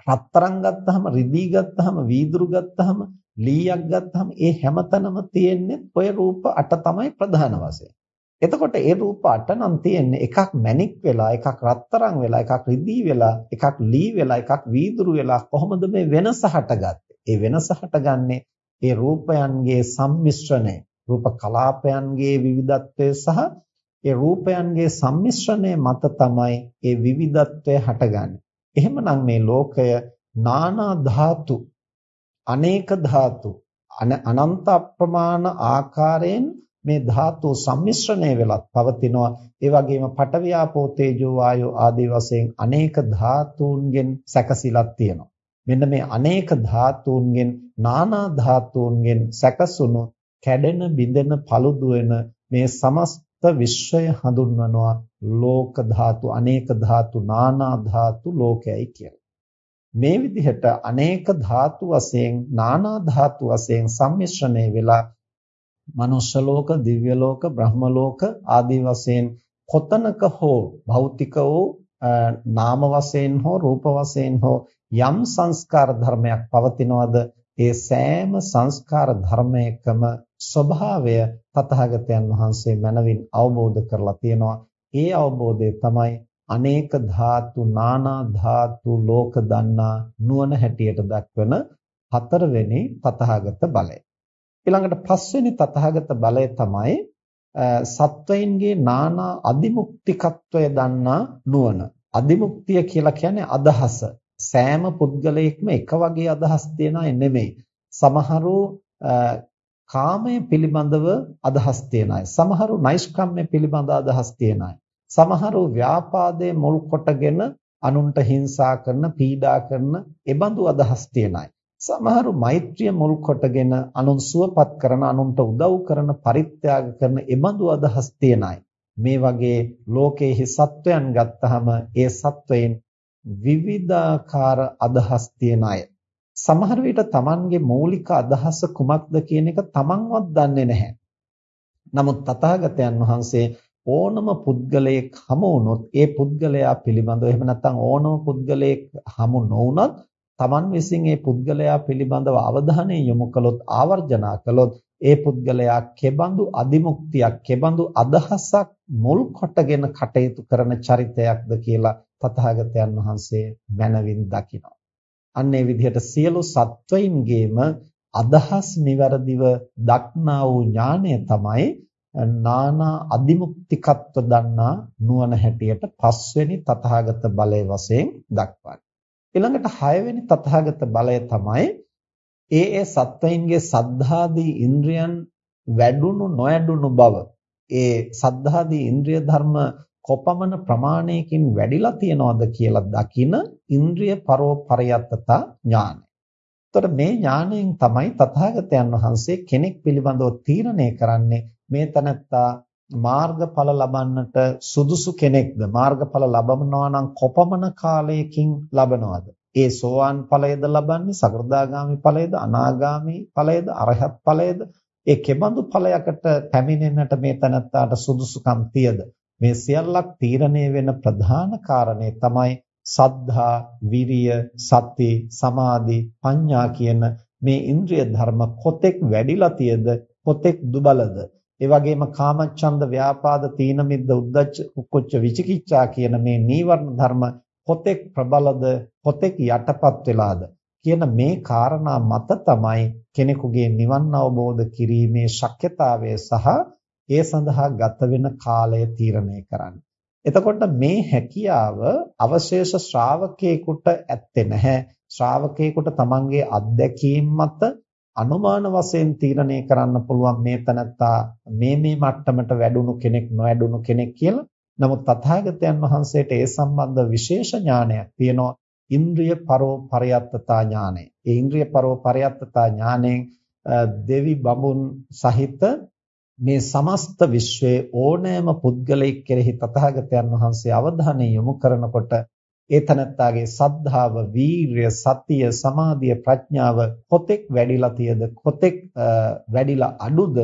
රත්තරන් ගත්තාම රිදී ගත්තාම වීදුරු ගත්තාම ලීයක් ගත්තාම ඒ හැමතැනම තියෙන්නේ ওই රූප අට තමයි ප්‍රධාන වශයෙන්. එතකොට ඒ රූප අට නම් තියෙන්නේ එකක් මැණික් වෙලා එකක් රත්තරන් වෙලා එකක් රිදී වෙලා එකක් ලී වෙලා එකක් වීදුරු වෙලා කොහොමද මේ වෙනස හටගත්තේ? ඒ වෙනස හටගන්නේ ඒ රූපයන්ගේ සම්මිශ්‍රණය, රූප කලාපයන්ගේ විවිධත්වය සහ ඒ රූපයන්ගේ සම්මිශ්‍රණය මත තමයි ඒ විවිධත්වය හටගන්නේ. එහෙමනම් මේ ලෝකය නානා ධාතු, අනේක ධාතු, අනන්ත අප්‍රමාණ ආකාරයෙන් මේ ධාතු සම්මිශ්‍රණය වෙලත් පවතිනවා. ඒ වගේම පඨවි ආපෝ තේජෝ වායෝ ආදී වශයෙන් අනේක ධාතුන්ගෙන් සැකසීලක් තියෙනවා. මෙන්න මේ අනේක ධාතුන්ගෙන් නානා ධාතුන්ගෙන් සැකසුණු කැඩෙන බිඳෙන paludu වෙන මේ සමස්ත විශ්වය හඳුන්වනවා ලෝක ධාතු අනේක ධාතු නානා ධාතු ලෝකයයි කියලා. මේ විදිහට අනේක ධාතු වශයෙන් නානා ධාතු වශයෙන් සම්මිශ්‍රණය වෙලා මනුෂ්‍ය ලෝක, දිව්‍ය ලෝක, බ්‍රහ්ම ලෝක ආදී වශයෙන් කොතනක හෝ භෞතික වූ නාම වශයෙන් හෝ රූප වශයෙන් හෝ යම් සංස්කාර ධර්මයක් පවතිනවද ඒ සෑම සංස්කාර ධර්මයකම ස්වභාවය තථාගතයන් වහන්සේ මනවින් අවබෝධ කරලා තියෙනවා. ඒ අවබෝධය තමයි අනේක ධාතු නානා ධාතු ලෝක දන්නා නුවණ හැටියට දක්වන හතරවෙනි තථාගත බලය. ඊළඟට පස්වෙනි තථාගත බලය තමයි සත්වයින්ගේ නානා අදිමුක්තිකත්වය දන්නා නුවණ. අදිමුක්තිය කියලා කියන්නේ අදහස. සෑම පුද්ගලයෙක්ම එක වගේ අදහස් තියන අය නෙමෙයි. සමහරු කාමය පිළිබඳව අදහස් තියන අය. සමහරු නෛෂ්ක්‍රම්‍ය පිළිබඳ අදහස් තියන අය. සමහරු ව්‍යාපාදයේ මුල් කොටගෙන අනුන්ට හිංසා කරන, පීඩා කරන, ඒබඳු අදහස් තියන අය. සමහරු මෛත්‍රිය මුල් කොටගෙන අනුන් සුවපත් කරන අනුන්ට උදව් කරන පරිත්‍යාග කරන එබඳු අදහස් තියන අය. මේ වගේ ලෝකයේ සත්වයන් ගත්තහම ඒ සත්වයන් විවිධාකාර අදහස් තියන අය. සමහර විට Tamanගේ මූලික අදහස කුමක්ද කියන එක Tamanවත් දන්නේ නැහැ. නමුත් තථාගතයන් වහන්සේ ඕනම පුද්ගලයෙක් හමු වුණොත් ඒ පුද්ගලයා පිළිබඳව එහෙම නැත්නම් ඕනම පුද්ගලයෙක් හමු නොවුනත් Taman විසින් ඒ පුද්ගලයා පිළිබඳව අවධානය යොමු කළොත් ආවර්ජනා කළොත් ඒ පුද්ගලයා කෙබඳු අදිමුක්තියක් කෙබඳු අදහසක් මුල් කොටගෙන කටයුතු කරන චරිතයක්ද කියලා තථාගතයන් වහන්සේ මනවින් දකිනවා. අන්න ඒ විදිහට සියලු සත්වයින්ගේම අදහස් નિවරදිව දක්නා වූ ඥානය තමයි නානා අදිමුක්තිකත්ව දන්නා නුවණ හැටියට පස්වෙනි තථාගත බලය වශයෙන් දක්වන්නේ. ඊළඟට හයවෙනි තථාගත බලය තමයි ඒ ඒ සත්වයින්ගේ සද්ධාදී ඉන්ද්‍රියන් වැඩුණු නොයඩුණු බව. ඒ සද්ධාදී ඉන්ද්‍රිය ධර්ම කොපමණ ප්‍රමාණයකින් වැඩිලා තියනවද කියලා දකින ඉන්ද්‍රිය පරෝපරයත්තතා ඥානය. එතකොට මේ ඥාණයෙන් තමයි තථාගතයන් වහන්සේ කෙනෙක් පිළිබඳව තීරණය කරන්නේ මේ තනත්තා මාර්ගඵල ලබන්නට සුදුසු කෙනෙක්ද? මාර්ගඵල ලබනවා නම් කොපමණ කාලයකින් ලබනවද? ඒ සෝවාන් ඵලයේද ලබන්නේ සකෘදාගාමි ඵලයේද අනාගාමි ඵලයේද අරහත් ඵලයේද? ඒ කෙබඳු ඵලයකට පැමිණෙන්නට මේ තනත්තාට සුදුසුකම් තියද? මේ සියල්ලක් තීරණය වෙන ප්‍රධාන කාරණේ තමයි සද්ධා විරිය සති සමාධි ප්‍රඥා කියන මේ ඉන්ද්‍රිය ධර්ම කොතෙක් වැඩිලා තියද? කොතෙක් දුබලද? ඒ වගේම කාමච්ඡන්ද ව්‍යාපාද තීන මිද්ද උද්ධච්ච කුච්ච විචිකිච්ඡා කියන මේ නීවරණ ධර්ම කොතෙක් ප්‍රබලද කොතෙක් යටපත් වෙලාද කියන මේ කාරණා මත තමයි කෙනෙකුගේ නිවන් අවබෝධ කිරීමේ ශක්‍යතාවය සහ ඒ සඳහා ගත වෙන කාලය තීරණය කරන්නේ. එතකොට මේ හැකියාව අවශේෂ ශ්‍රාවකයෙකුට ඇත්තේ නැහැ. ශ්‍රාවකයෙකුට තමන්ගේ අත්දැකීම් මත අනුමාන වශයෙන් තීරණය කරන්න පුළුවන් මේ තනත්තා මේ මේ මට්ටමට වැඩුණු කෙනෙක් නොවැඩුණු කෙනෙක් කියලා. නමුත් තථාගතයන් වහන්සේට ඒ සම්බන්ධ විශේෂ ඥානයක් තියෙනවා. ඉන්ද්‍රිය පරෝ පරයත්තතා ඥානය. ඒ ඉන්ද්‍රිය පරෝ පරයත්තතා ඥාණයෙන් දෙවි බඹුන් සහිත මේ සමස්ත විශ්වයේ ඕනෑම පුද්ගලයෙක් කෙරෙහි තථාගතයන් වහන්සේ අවධානය යොමු කරනකොට ඒ තනත්තාගේ සද්ධාව, වීරිය, සතිය, සමාධිය, ප්‍රඥාව කොතෙක් වැඩිලා තියද කොතෙක් වැඩිලා අඩුද?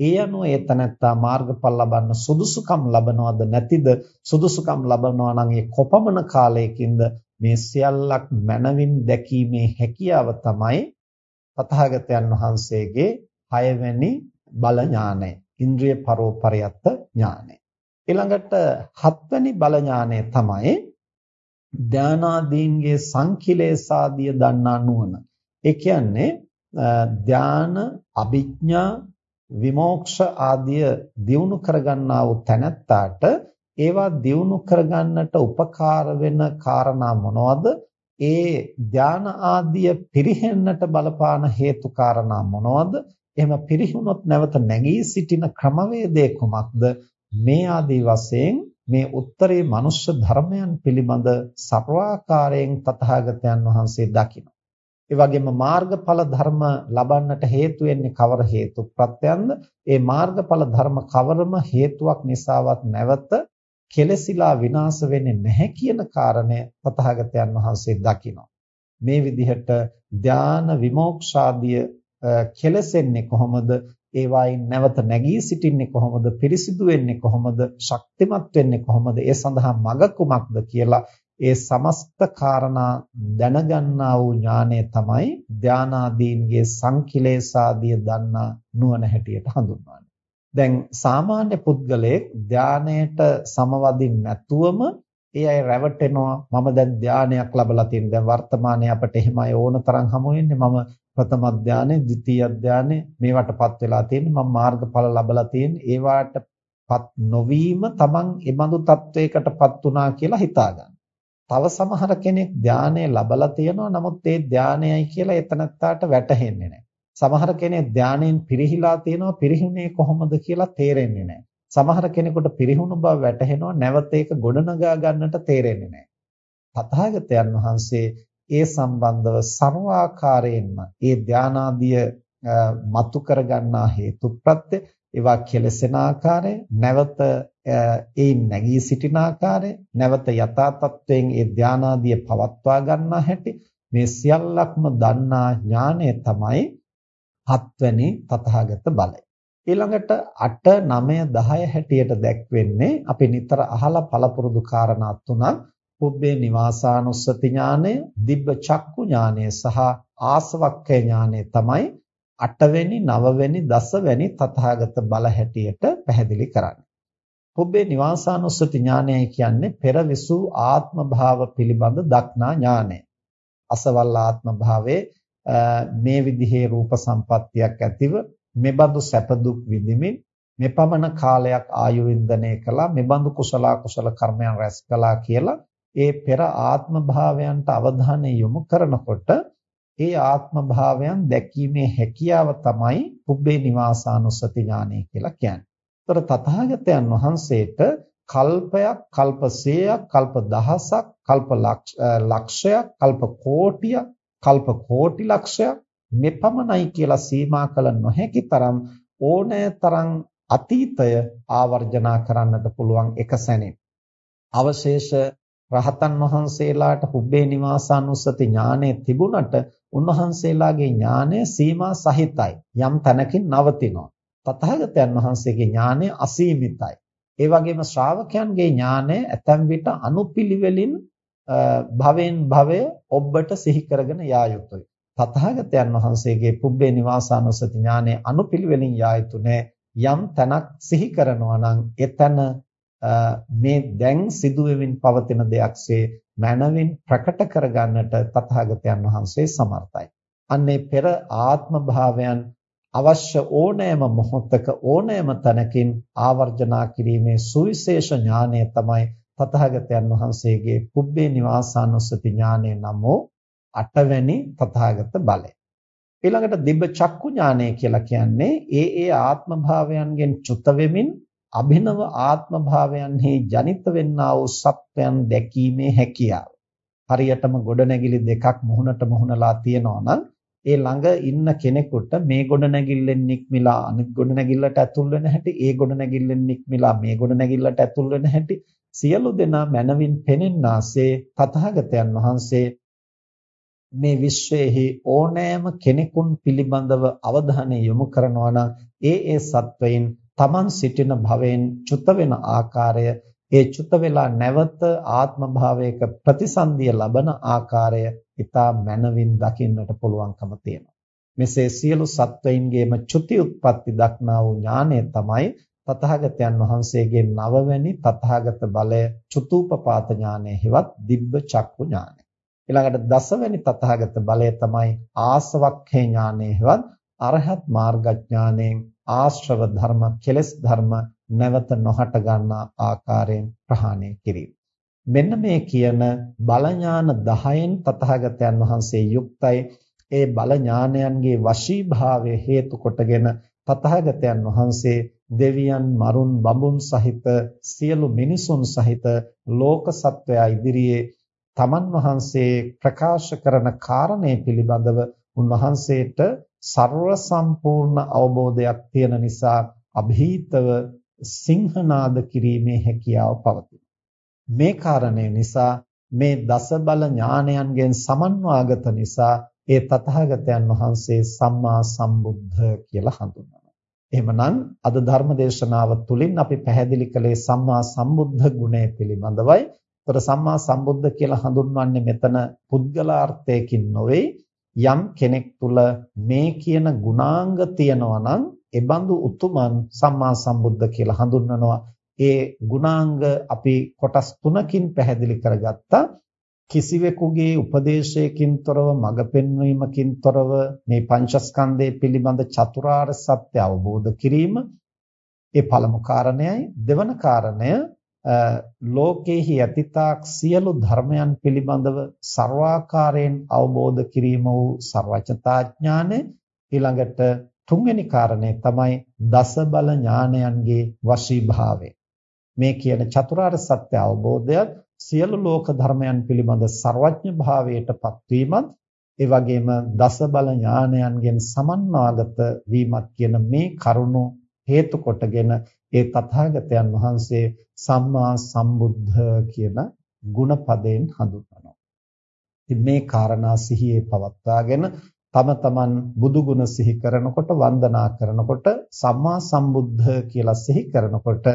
ඒ අනුව ඒ තනත්තා මාර්ගඵල ලබන්න සුදුසුකම් ලබනවද නැතිද? සුදුසුකම් ලබනවා නම් ඒ කොපමණ කාලයකින්ද? මේ සියල්ලක් මනවින් දැකීමේ හැකියාව තමයි තථාගතයන් වහන්සේගේ හයවැනි බල ඥානය ඉන්ද්‍රිය පරෝපරයත්ත ඥානය. ඊළඟට හත්වැනි බල ඥානය තමයි ධානාදීන්ගේ සංකිලේසාදිය දන්නා නුවණ. ඒ කියන්නේ ධාන, අභිඥා, විමෝක්ෂ ආදිය දියුණු කරගන්නා වූ තැනැත්තාට ඒවා දියුණු කරගන්නට උපකාර වෙන කාරණා මොනවද? ඒ ධාන ආදිය පිරිහෙන්නට බලපාන හේතු කාරණා මොනවද? එහෙම පිරිහුනොත් නැවත නැගී සිටින ක්‍රමවේදය කුමක්ද? මේ ආදී වශයෙන් මේ උත්තරේ මනුෂ්‍ය ධර්මයන් පිළිබඳ සර්වාකාරයෙන් තථාගතයන් වහන්සේ දකිනවා. ඒ වගේම මාර්ගඵල ධර්ම ලබන්නට හේතු වෙන්නේ කවර හේතු ප්‍රත්‍යන්ද? ඒ මාර්ගඵල ධර්ම කවරම හේතුවක් නිසාවත් නැවත කෙලසිලා විනාශ වෙන්නේ නැහැ කියන කාරණය තථාගතයන් වහන්සේ දකිනවා. මේ විදිහට ධාන විමෝක්ෂාදිය කෙලසෙන්නේ කොහොමද ඒවායින් නැවත නැගී සිටින්නේ කොහොමද? පිරිසිදු වෙන්නේ කොහොමද? ශක්තිමත් වෙන්නේ කොහොමද? ඒ සඳහා මඟ කුමක්ද කියලා ඒ සමස්ත කාරණා දැනගන්නා වූ ඥානය තමයි ධානාදීන්ගේ සංකිලේසාදිය දන්නා නුවණ හැටියට හඳුන්වන්නේ. දැන් සාමාන්‍ය පුද්ගලයෙක් ධානයට සමවදින් නැතුවම ඒ අය රැවටෙනවා. මම දැන් ධානයක් ලැබලා තියෙන දැන් වර්තමානයේ අපිට එහෙමයි ඕන තරම් හමු වෙන්නේ. මම ප්‍රථම අධ්‍යානෙ, ද්විතීයි අධ්‍යානෙ මේවටපත් වෙලා තියෙන්නේ මම මාර්ගඵල ලබලා තියෙන්නේ ඒවාටපත් නොවීම තමන් එබඳු තත්වයකටපත් උනා කියලා හිතා ගන්න. තව සමහර කෙනෙක් ධානය ලබලා තියෙනවා නමුත් ඒ ධානයයි කියලා එතනත්තාට වැටහෙන්නේ නැහැ. සමහර කෙනෙක් ධානයෙන් පිරිහිලා තියෙනවා පිරිහුනේ කොහොමද කියලා තේරෙන්නේ නැහැ. සමහර කෙනෙකුට පිරිහුණු බව වැටහෙනවා නැවත ඒක ගොඩනගා ගන්නට තේරෙන්නේ නැහැ. තථාගතයන් වහන්සේ ඒ සම්බන්ධව ਸਰවාකාරයෙන්ම ඒ ධානාදිය මතු කරගන්නා හේතු ප්‍රත්‍ය ඒවා කෙලසෙන ආකාරය නැවත ඒ නැගී සිටින ආකාරය නැවත යථා තත්වයෙන් ඒ ධානාදිය පවත්වා ගන්නා හැටි මේ සියල්ලක්ම දන්නා ඥානය තමයි හත්වැනි තථාගත බලය. ඊළඟට 8 9 10 හැටියට දැක්වෙන්නේ අපි නිතර අහලා පළපුරුදු කාරණා තුනක් පුබ්බේ නිවාසානුස්සති ඥානය, දිබ්බ චක්කු ඥානය සහ ආසවක්ඛය ඥානය තමයි 8 වෙනි 9 වෙනි 10 වෙනි තථාගත බල හැටියට පැහැදිලි කරන්නේ. පුබ්බේ නිවාසානුස්සති ඥානයයි කියන්නේ පෙර විසූ ආත්ම භාව පිළිබඳ දක්නා ඥානය. අසවල් ආත්ම භාවයේ මේ විදිහේ රූප සම්පත්තියක් ඇතිව මෙබඳු සැප දුක් විඳිමින් මෙපමණ කාලයක් ආයු වින්දනය කළා මෙබඳු කුසල කුසල කර්මයන් රැස් කළා කියලා ඒ පෙර ආත්ම භාවයන්ට අවධානය යොමු කරනකොට ඒ ආත්ම භාවයන් දැකීමේ හැකියාව තමයි පුබ්බේ නිවාසානුස්සති ඥානය කියලා කියන්නේ. ඒතර තථාගතයන් වහන්සේට කල්පයක්, කල්ප 100ක්, කල්ප දහසක්, කල්ප ලක්ෂයක්, කල්ප කෝටියක්, කල්ප කෝටි ලක්ෂයක් මෙපමණයි කියලා සීමා කළ නොහැකි තරම් ඕනෑ තරම් අතීතය ආවර්ජනා කරන්නට පුළුවන් එක සැනින්. අවශේෂ රහතන් වහන්සේලාට පුබ්බේ නිවාසානුස්සති ඥානය තිබුණට උන්වහන්සේලාගේ ඥානය සීමා සහිතයි. යම් තැනකින් නවතිනවා. තථාගතයන් වහන්සේගේ ඥානය අසීමිතයි. ඒ වගේම ශ්‍රාවකයන්ගේ ඥානය ඇතැම් විට අනුපිළිවෙලින් භවෙන් භවය ඔබට සිහි කරගෙන යා යුතුයි. තථාගතයන් වහන්සේගේ පුබ්බේ නිවාසානුස්සති ඥානය අනුපිළිවෙලින් යා යුතු යම් තැනක් සිහි කරනවා නම් එතන මේ දැන් සිදුවෙමින් පවතින දෙයක්සේ මනවින් ප්‍රකට කරගන්නට තථාගතයන් වහන්සේ සමර්ථයි. අන්නේ පෙර ආත්ම භාවයන් අවශ්‍ය ඕනෑම මොහොතක ඕනෑම තැනකින් ආවර්ජනා කිරීමේ සුවිශේෂ ඥානය තමයි තථාගතයන් වහන්සේගේ පුබ්බේ නිවාසානුස්සති ඥානය නම් වූ අටවැනි තථාගත බලය. ඊළඟට දිබ්බ චක්කු ඥානය කියලා කියන්නේ ඒ ඒ ආත්ම භාවයන්ගෙන් චුත වෙමින් අභිනව ආත්ම භාවයන්හි ජනිත වෙන්නා වූ සත්වයන් දැකීමේ හැකියාව. හරියටම ගොඩනැගිලි දෙකක් මුහුණට මුහුණලා තියෙනවා නම් ඒ ළඟ ඉන්න කෙනෙකුට මේ ගොඩනැගිල්ලෙන් නික්මිලා අනිත් ගොඩනැගිල්ලට ඇතුල් වෙන හැටි, ඒ ගොඩනැගිල්ලෙන් නික්මිලා මේ ගොඩනැගිල්ලට ඇතුල් වෙන හැටි සියලු දෙනා මනවින් පෙනෙන්නාසේ තථාගතයන් වහන්සේ මේ විශ්වයේහි ඕනෑම කෙනෙකුන් පිළිබඳව අවධානය යොමු කරනවා නම් ඒ ඒ සත්වයින් තමන් සිටින භවයෙන් චුත වෙන ආකාරය ඒ චුත වෙලා නැවත ආත්ම භාවයක ප්‍රතිසන්දිය ලබන ආකාරය ඊතා මනවින් දකින්නට පුළුවන්කම තියෙනවා. මෙසේ සියලු සත්වයින්ගේම චුති උත්පත්ති දක්නා වූ ඥානය තමයි තථාගතයන් වහන්සේගේ නවවැනි තථාගත බලය චුතූපපාත ඥානය හෙවත් දිබ්බ චක්කු ඥානය. ඊළඟට දසවැනි තථාගත බලය තමයි ආසවක්ඛේ ඥානය හෙවත් අරහත් මාර්ගඥාණයෙන් ආශ්‍රව ධර්ම කෙලස් ධර්ම නැවත නොහට ගන්නා ආකාරයෙන් ප්‍රහාණය කිරීම. මෙන්න මේ කියන බල ඥාන 10න් තථාගතයන් වහන්සේ යුක්තයි. ඒ බල ඥානයන්ගේ වශීභාවය හේතු කොටගෙන තථාගතයන් වහන්සේ දෙවියන් මරුන් බඹුන් සහිත සියලු මිනිසුන් සහිත ලෝක සත්වයා ඉදිරියේ තමන් වහන්සේ ප්‍රකාශ කරන කාරණේ පිළිබඳව උන්වහන්සේට ਸਰව සම්පූර්ණ අවබෝධයක් තියෙන නිසා અભීතව සිංහනාද කිරීමේ හැකියාව පවතී. මේ කාරණය නිසා මේ දසබල ඥානයන්ගෙන් සමන්වාගත නිසා ඒ තථාගතයන් වහන්සේ සම්මා සම්බුද්ධ කියලා හඳුන්වනවා. එහෙමනම් අද ධර්ම දේශනාව තුළින් අපි පැහැදිලි කළේ සම්මා සම්බුද්ධ ගුණය පිළිබඳවයි. ඒතර සම්මා සම්බුද්ධ කියලා හඳුන්වන්නේ මෙතන පුද්ගලාර්ථයකින් නොවේ යම් කෙනෙක් තුල මේ කියන ගුණාංග තියෙනවා නම් ඒ බඳු උතුමන් සම්මා සම්බුද්ධ කියලා හඳුන්වනවා. ඒ ගුණාංග අපි කොටස් තුනකින් පැහැදිලි කරගත්තා. කිසිවෙකුගේ උපදේශයකින් තොරව මඟ පෙන්වීමකින් තොරව මේ පංචස්කන්ධය පිළිබඳ චතුරාර්ය සත්‍ය අවබෝධ කිරීම ඒ පළමු කාරණයයි දෙවන කාරණය ලෝකෙහි යතිතාක් සියලු ධර්මයන් පිළිබඳව ਸਰවාකාරයෙන් අවබෝධ කිරීම වූ ਸਰවචතා ඥානෙ ඊළඟට තුන්වෙනි කාරණේ තමයි දස බල ඥානයන්ගේ වශීභාවය. මේ කියන චතුරාර්ය සත්‍ය අවබෝධය සියලු ලෝක ධර්මයන් පිළිබඳ ਸਰවඥ භාවයට පත්වීමත් ඒ වගේම දස බල ඥානයන්ගෙන් සමන්නාගත වීමත් කියන මේ කරුණු හේතු කොටගෙන ඒ තථාගතයන් වහන්සේ සම්මා සම්බුද්ධ කියන ගුණපදයෙන් හඳුන්වනවා. ඉතින් මේ කාරණා සිහියේ පවත්වාගෙන තම තමන් බුදු ගුණ සිහි කරනකොට වන්දනා කරනකොට සම්මා සම්බුද්ධ කියලා සිහි කරනකොට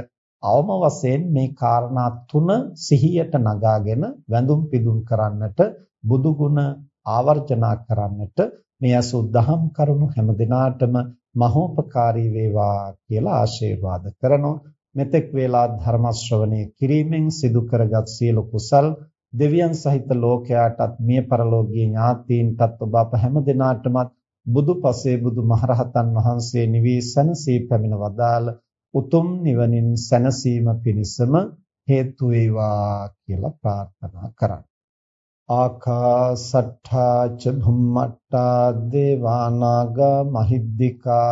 අවම වශයෙන් මේ කාරණා තුන සිහියට නගාගෙන වැඳුම් පිදුම් කරන්නට බුදු ගුණ ආවර්ජනා කරන්නට මේ අසුද්ධහම් කරුණු හැම දිනාටම මහෝපකාරී වේවා කියලා ආශිර්වාද කරනවා මෙතෙක් වේලා ධර්ම ශ්‍රවණය කිරීමෙන් සිදු කරගත් සියලු කුසල් දෙවියන් සහිත ලෝකයාටත් මිය පරලෝකීය ඥාතීන්ටත් ඔබ අප හැම දිනාටමත් බුදු පසේ බුදු මහරහතන් වහන්සේ නිවී සැනසී පැමිණ වදාළ උතුම් නිවනින් සැනසීම පිණිසම හේතු වේවා කියලා ප්‍රාර්ථනා කරා ආකාසට්ඨා ච භුම්මට්ටා දේවානාග මහිද්దికා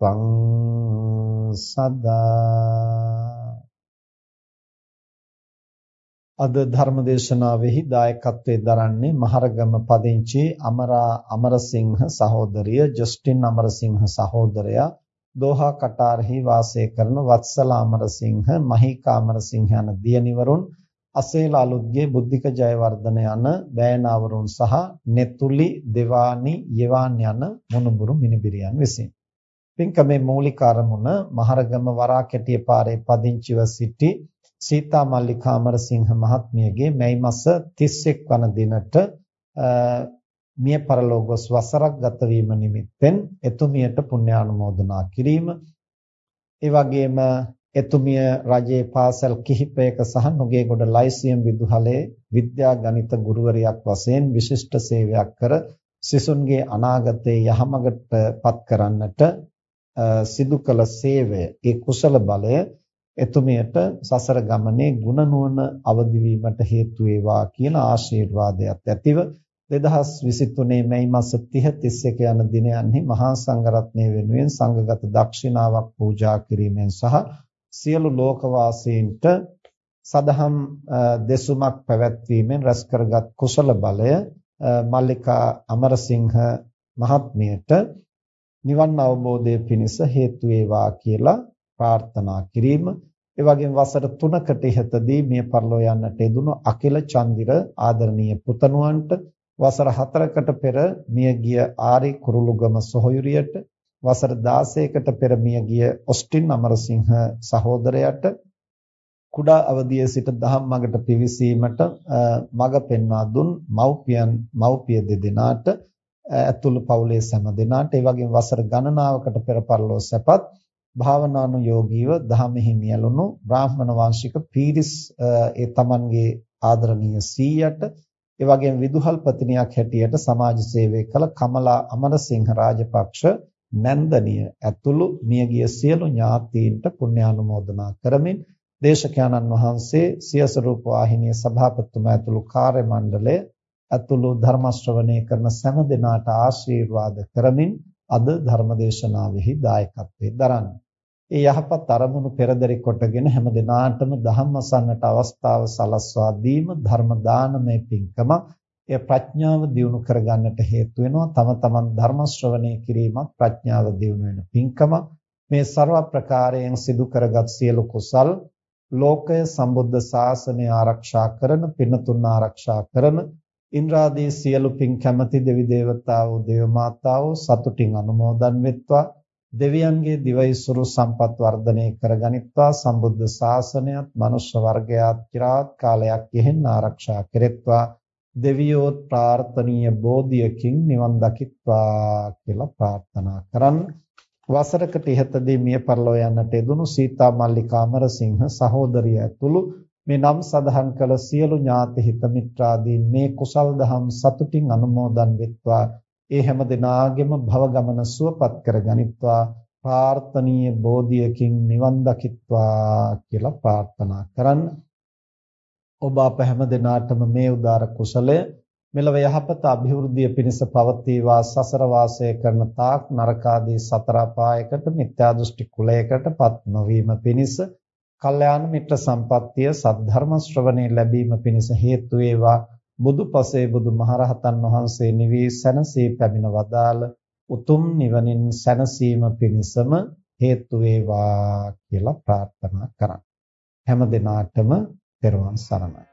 ත්වං සදා අද ධර්මදේශනාවෙහි දායකත්වයෙන් දරන්නේ මහරගම පදිංචි අමරා අමරසිංහ සහෝදරිය ජස්ටින් අමරසිංහ සහෝදරයා දෝහා කටාරෙහි වාසය කරන වත්සල අමරසිංහ මහිකා අමරසිංහ යන දියණිවරුන් අසේල අලුත්ගේ බුද්ධික ජයවර්ධන යන බෑනාවරුන් සහ නෙතුලි දෙවානි යවාන් යන මොනුබුරු මිනිබිරියන් විසින්. පින්කමේ මූලික අරමුණ මහරගම වරාකැටිය පාරේ පදිංචිව සිටි සීතා මල්ලිකා අමරසිංහ මහත්මියගේ මැයි මාස 31 වන දිනට මිය පරලෝකස් වසරක් ගත වීම නිමිත්තෙන් එතුමියට පුණ්‍යානුමෝදනා කිරීම. ඒ වගේම එතුමිය රජයේ පාසල් කිහිපයක සහ නුගේගොඩ ලයිසියම් විදුහලේ විද්‍යා ගණිත ගුරුවරියක් වශයෙන් විශිෂ්ට සේවයක් කර සිසුන්ගේ අනාගතයේ යහමඟට පත් කරන්නට සිදු කළ සේවය ඒ කුසල බලය එතුමියට සසර ගමනේ ගුණ නුවණ අවදි වීමට හේතු වේවා කියන ආශිර්වාදයක් ඇතිව 2023 මැයි මාස 30 31 යන දිනයන්හි මහා සංඝරත්නය වෙනුවෙන් සංඝගත දක්ෂිනාවක් පූජා කිරීමෙන් සහ සියලු ලෝකවාසීන්ට සදහම් දෙසුමක් පැවැත්වීමෙන් රැස් කරගත් කුසල බලය මල්ලිකා අමරසිංහ මහත්මියට නිවන් අවබෝධයේ පිණිස හේතු වේවා කියලා ප්‍රාර්ථනා කිරීම. ඒ වගේම වසර 3කට ඉහතදී මිය පරලෝ යන්නට යෙදුණු අකිල චන්දිර ආදරණීය පුතණුවන්ට වසර 4කට පෙර මිය ගිය ආරි කුරුළුගම සොහොයුරියට වසර 16කට පෙර මිය ගිය ඔස්ටින් අමරසිංහ සහෝදරයාට කුඩා අවදියේ සිට දහම් මඟට පිවිසීමට මඟ පෙන්වා දුන් මව්පියන් මව්පිය දෙදෙනාට ඇතුළු පවුලේ සෑම දෙනාට ඒ වගේම වසර ගණනාවකට පෙර පරලෝ සැපත් භාවනානුයෝගීව දහමෙහි නියලුණු බ්‍රාහ්මණ වංශික පීරිස් ඒ තමන්ගේ ආදරණීය සීයට ඒ වගේම විදුහල්පතිනියක් හැටියට සමාජ සේවය කළ කමලා අමරසිංහ රාජපක්ෂ නැන්දනිය ඇතුළු මියගිය සියලු ඥාතීන්ට පුණ්‍යානුමෝදනා කරමින් දේශකයන්න් වහන්සේ සියස රූප වාහිනිය සභාපතිතුමා ඇතුළු කාර්ය මණ්ඩලය ඇතුළු ධර්ම ශ්‍රවණය කරන සෑම දෙනාට ආශිර්වාද කරමින් අද ධර්මදේශනාවෙහි දායකත්වයෙන් දරන්නේ. ඒ යහපත් අරමුණු පෙරදරි කොටගෙන හැම දිනාටම ධම්මසන්නට අවස්ථාව සලස්වා දීම ධර්ම දානමය පින්කමක් එය ප්‍රඥාව දියුණු කරගන්නට හේතු වෙනවා. තම තමන් ධර්ම ශ්‍රවණය කිරීමත් ප්‍රඥාව දියුණු වෙන පින්කම. මේ ਸਰව ප්‍රකාරයෙන් සිදු කරගත් සියලු කුසල් ලෝකය සම්බුද්ධ ශාසනය ආරක්ෂා කරන පින්තුන් ආරක්ෂා කරන ඉන්ද්‍රාදී සියලු පින් කැමැති දෙවි දේවතාවෝ දේව මාතාවෝ සතුටින් අනුමෝදන් වෙත්වා දෙවියන්ගේ දිවයිසුරු සම්පත් වර්ධනය කරගනිත්වා සම්බුද්ධ ශාසනයත් මනුෂ්‍ය වර්ගයාත් চিරාත් කාලයක් යෙහෙන් ආරක්ෂා කෙරෙත්වා දෙවියෝත් ප්‍රාර්ථනීය බෝධියකින් නිවන් දකිත්වා කියලා ප්‍රාර්ථනා කරන්න. වසරකට ඉහතදී මිය පරලෝ යන්නට යෙදුණු සීතා මල්ලිකා අමරසිංහ සහෝදරිය ඇතුළු මේ නම් සඳහන් කළ සියලු ඥාති හිත මිත්‍රාදීන් මේ කුසල් දහම් සතුටින් අනුමෝදන් වෙත්වා ඒ හැම දිනාගෙම භව ගමන සුවපත් කරගනිත්වා ප්‍රාර්ථනීය බෝධියකින් නිවන් දකිත්වා කියලා ප්‍රාර්ථනා කරන්න. ඔබ අප හැම දිනාටම මේ උදාර කුසලය මෙලව යහපත અભිවෘද්ධිය පිණිස පවතිවා සසර වාසය කරන තාක් නරකාදී සතර අපායකට මිත්‍යා දෘෂ්ටි කුලයකටපත් නොවීම පිණිස කල්යාණ මිත්‍ර සම්පත්තිය සද්ධර්ම ශ්‍රවණේ ලැබීම පිණිස හේතු වේවා. බුදුපසේ බුදුමහරහතන් වහන්සේ නිවී සැනසී පැමිණ වදාළ උතුම් නිවනින් සැනසීම පිණිසම හේතු වේවා කියලා ප්‍රාර්ථනා කරා. හැම දිනාටම පෙරවන් සරණයි.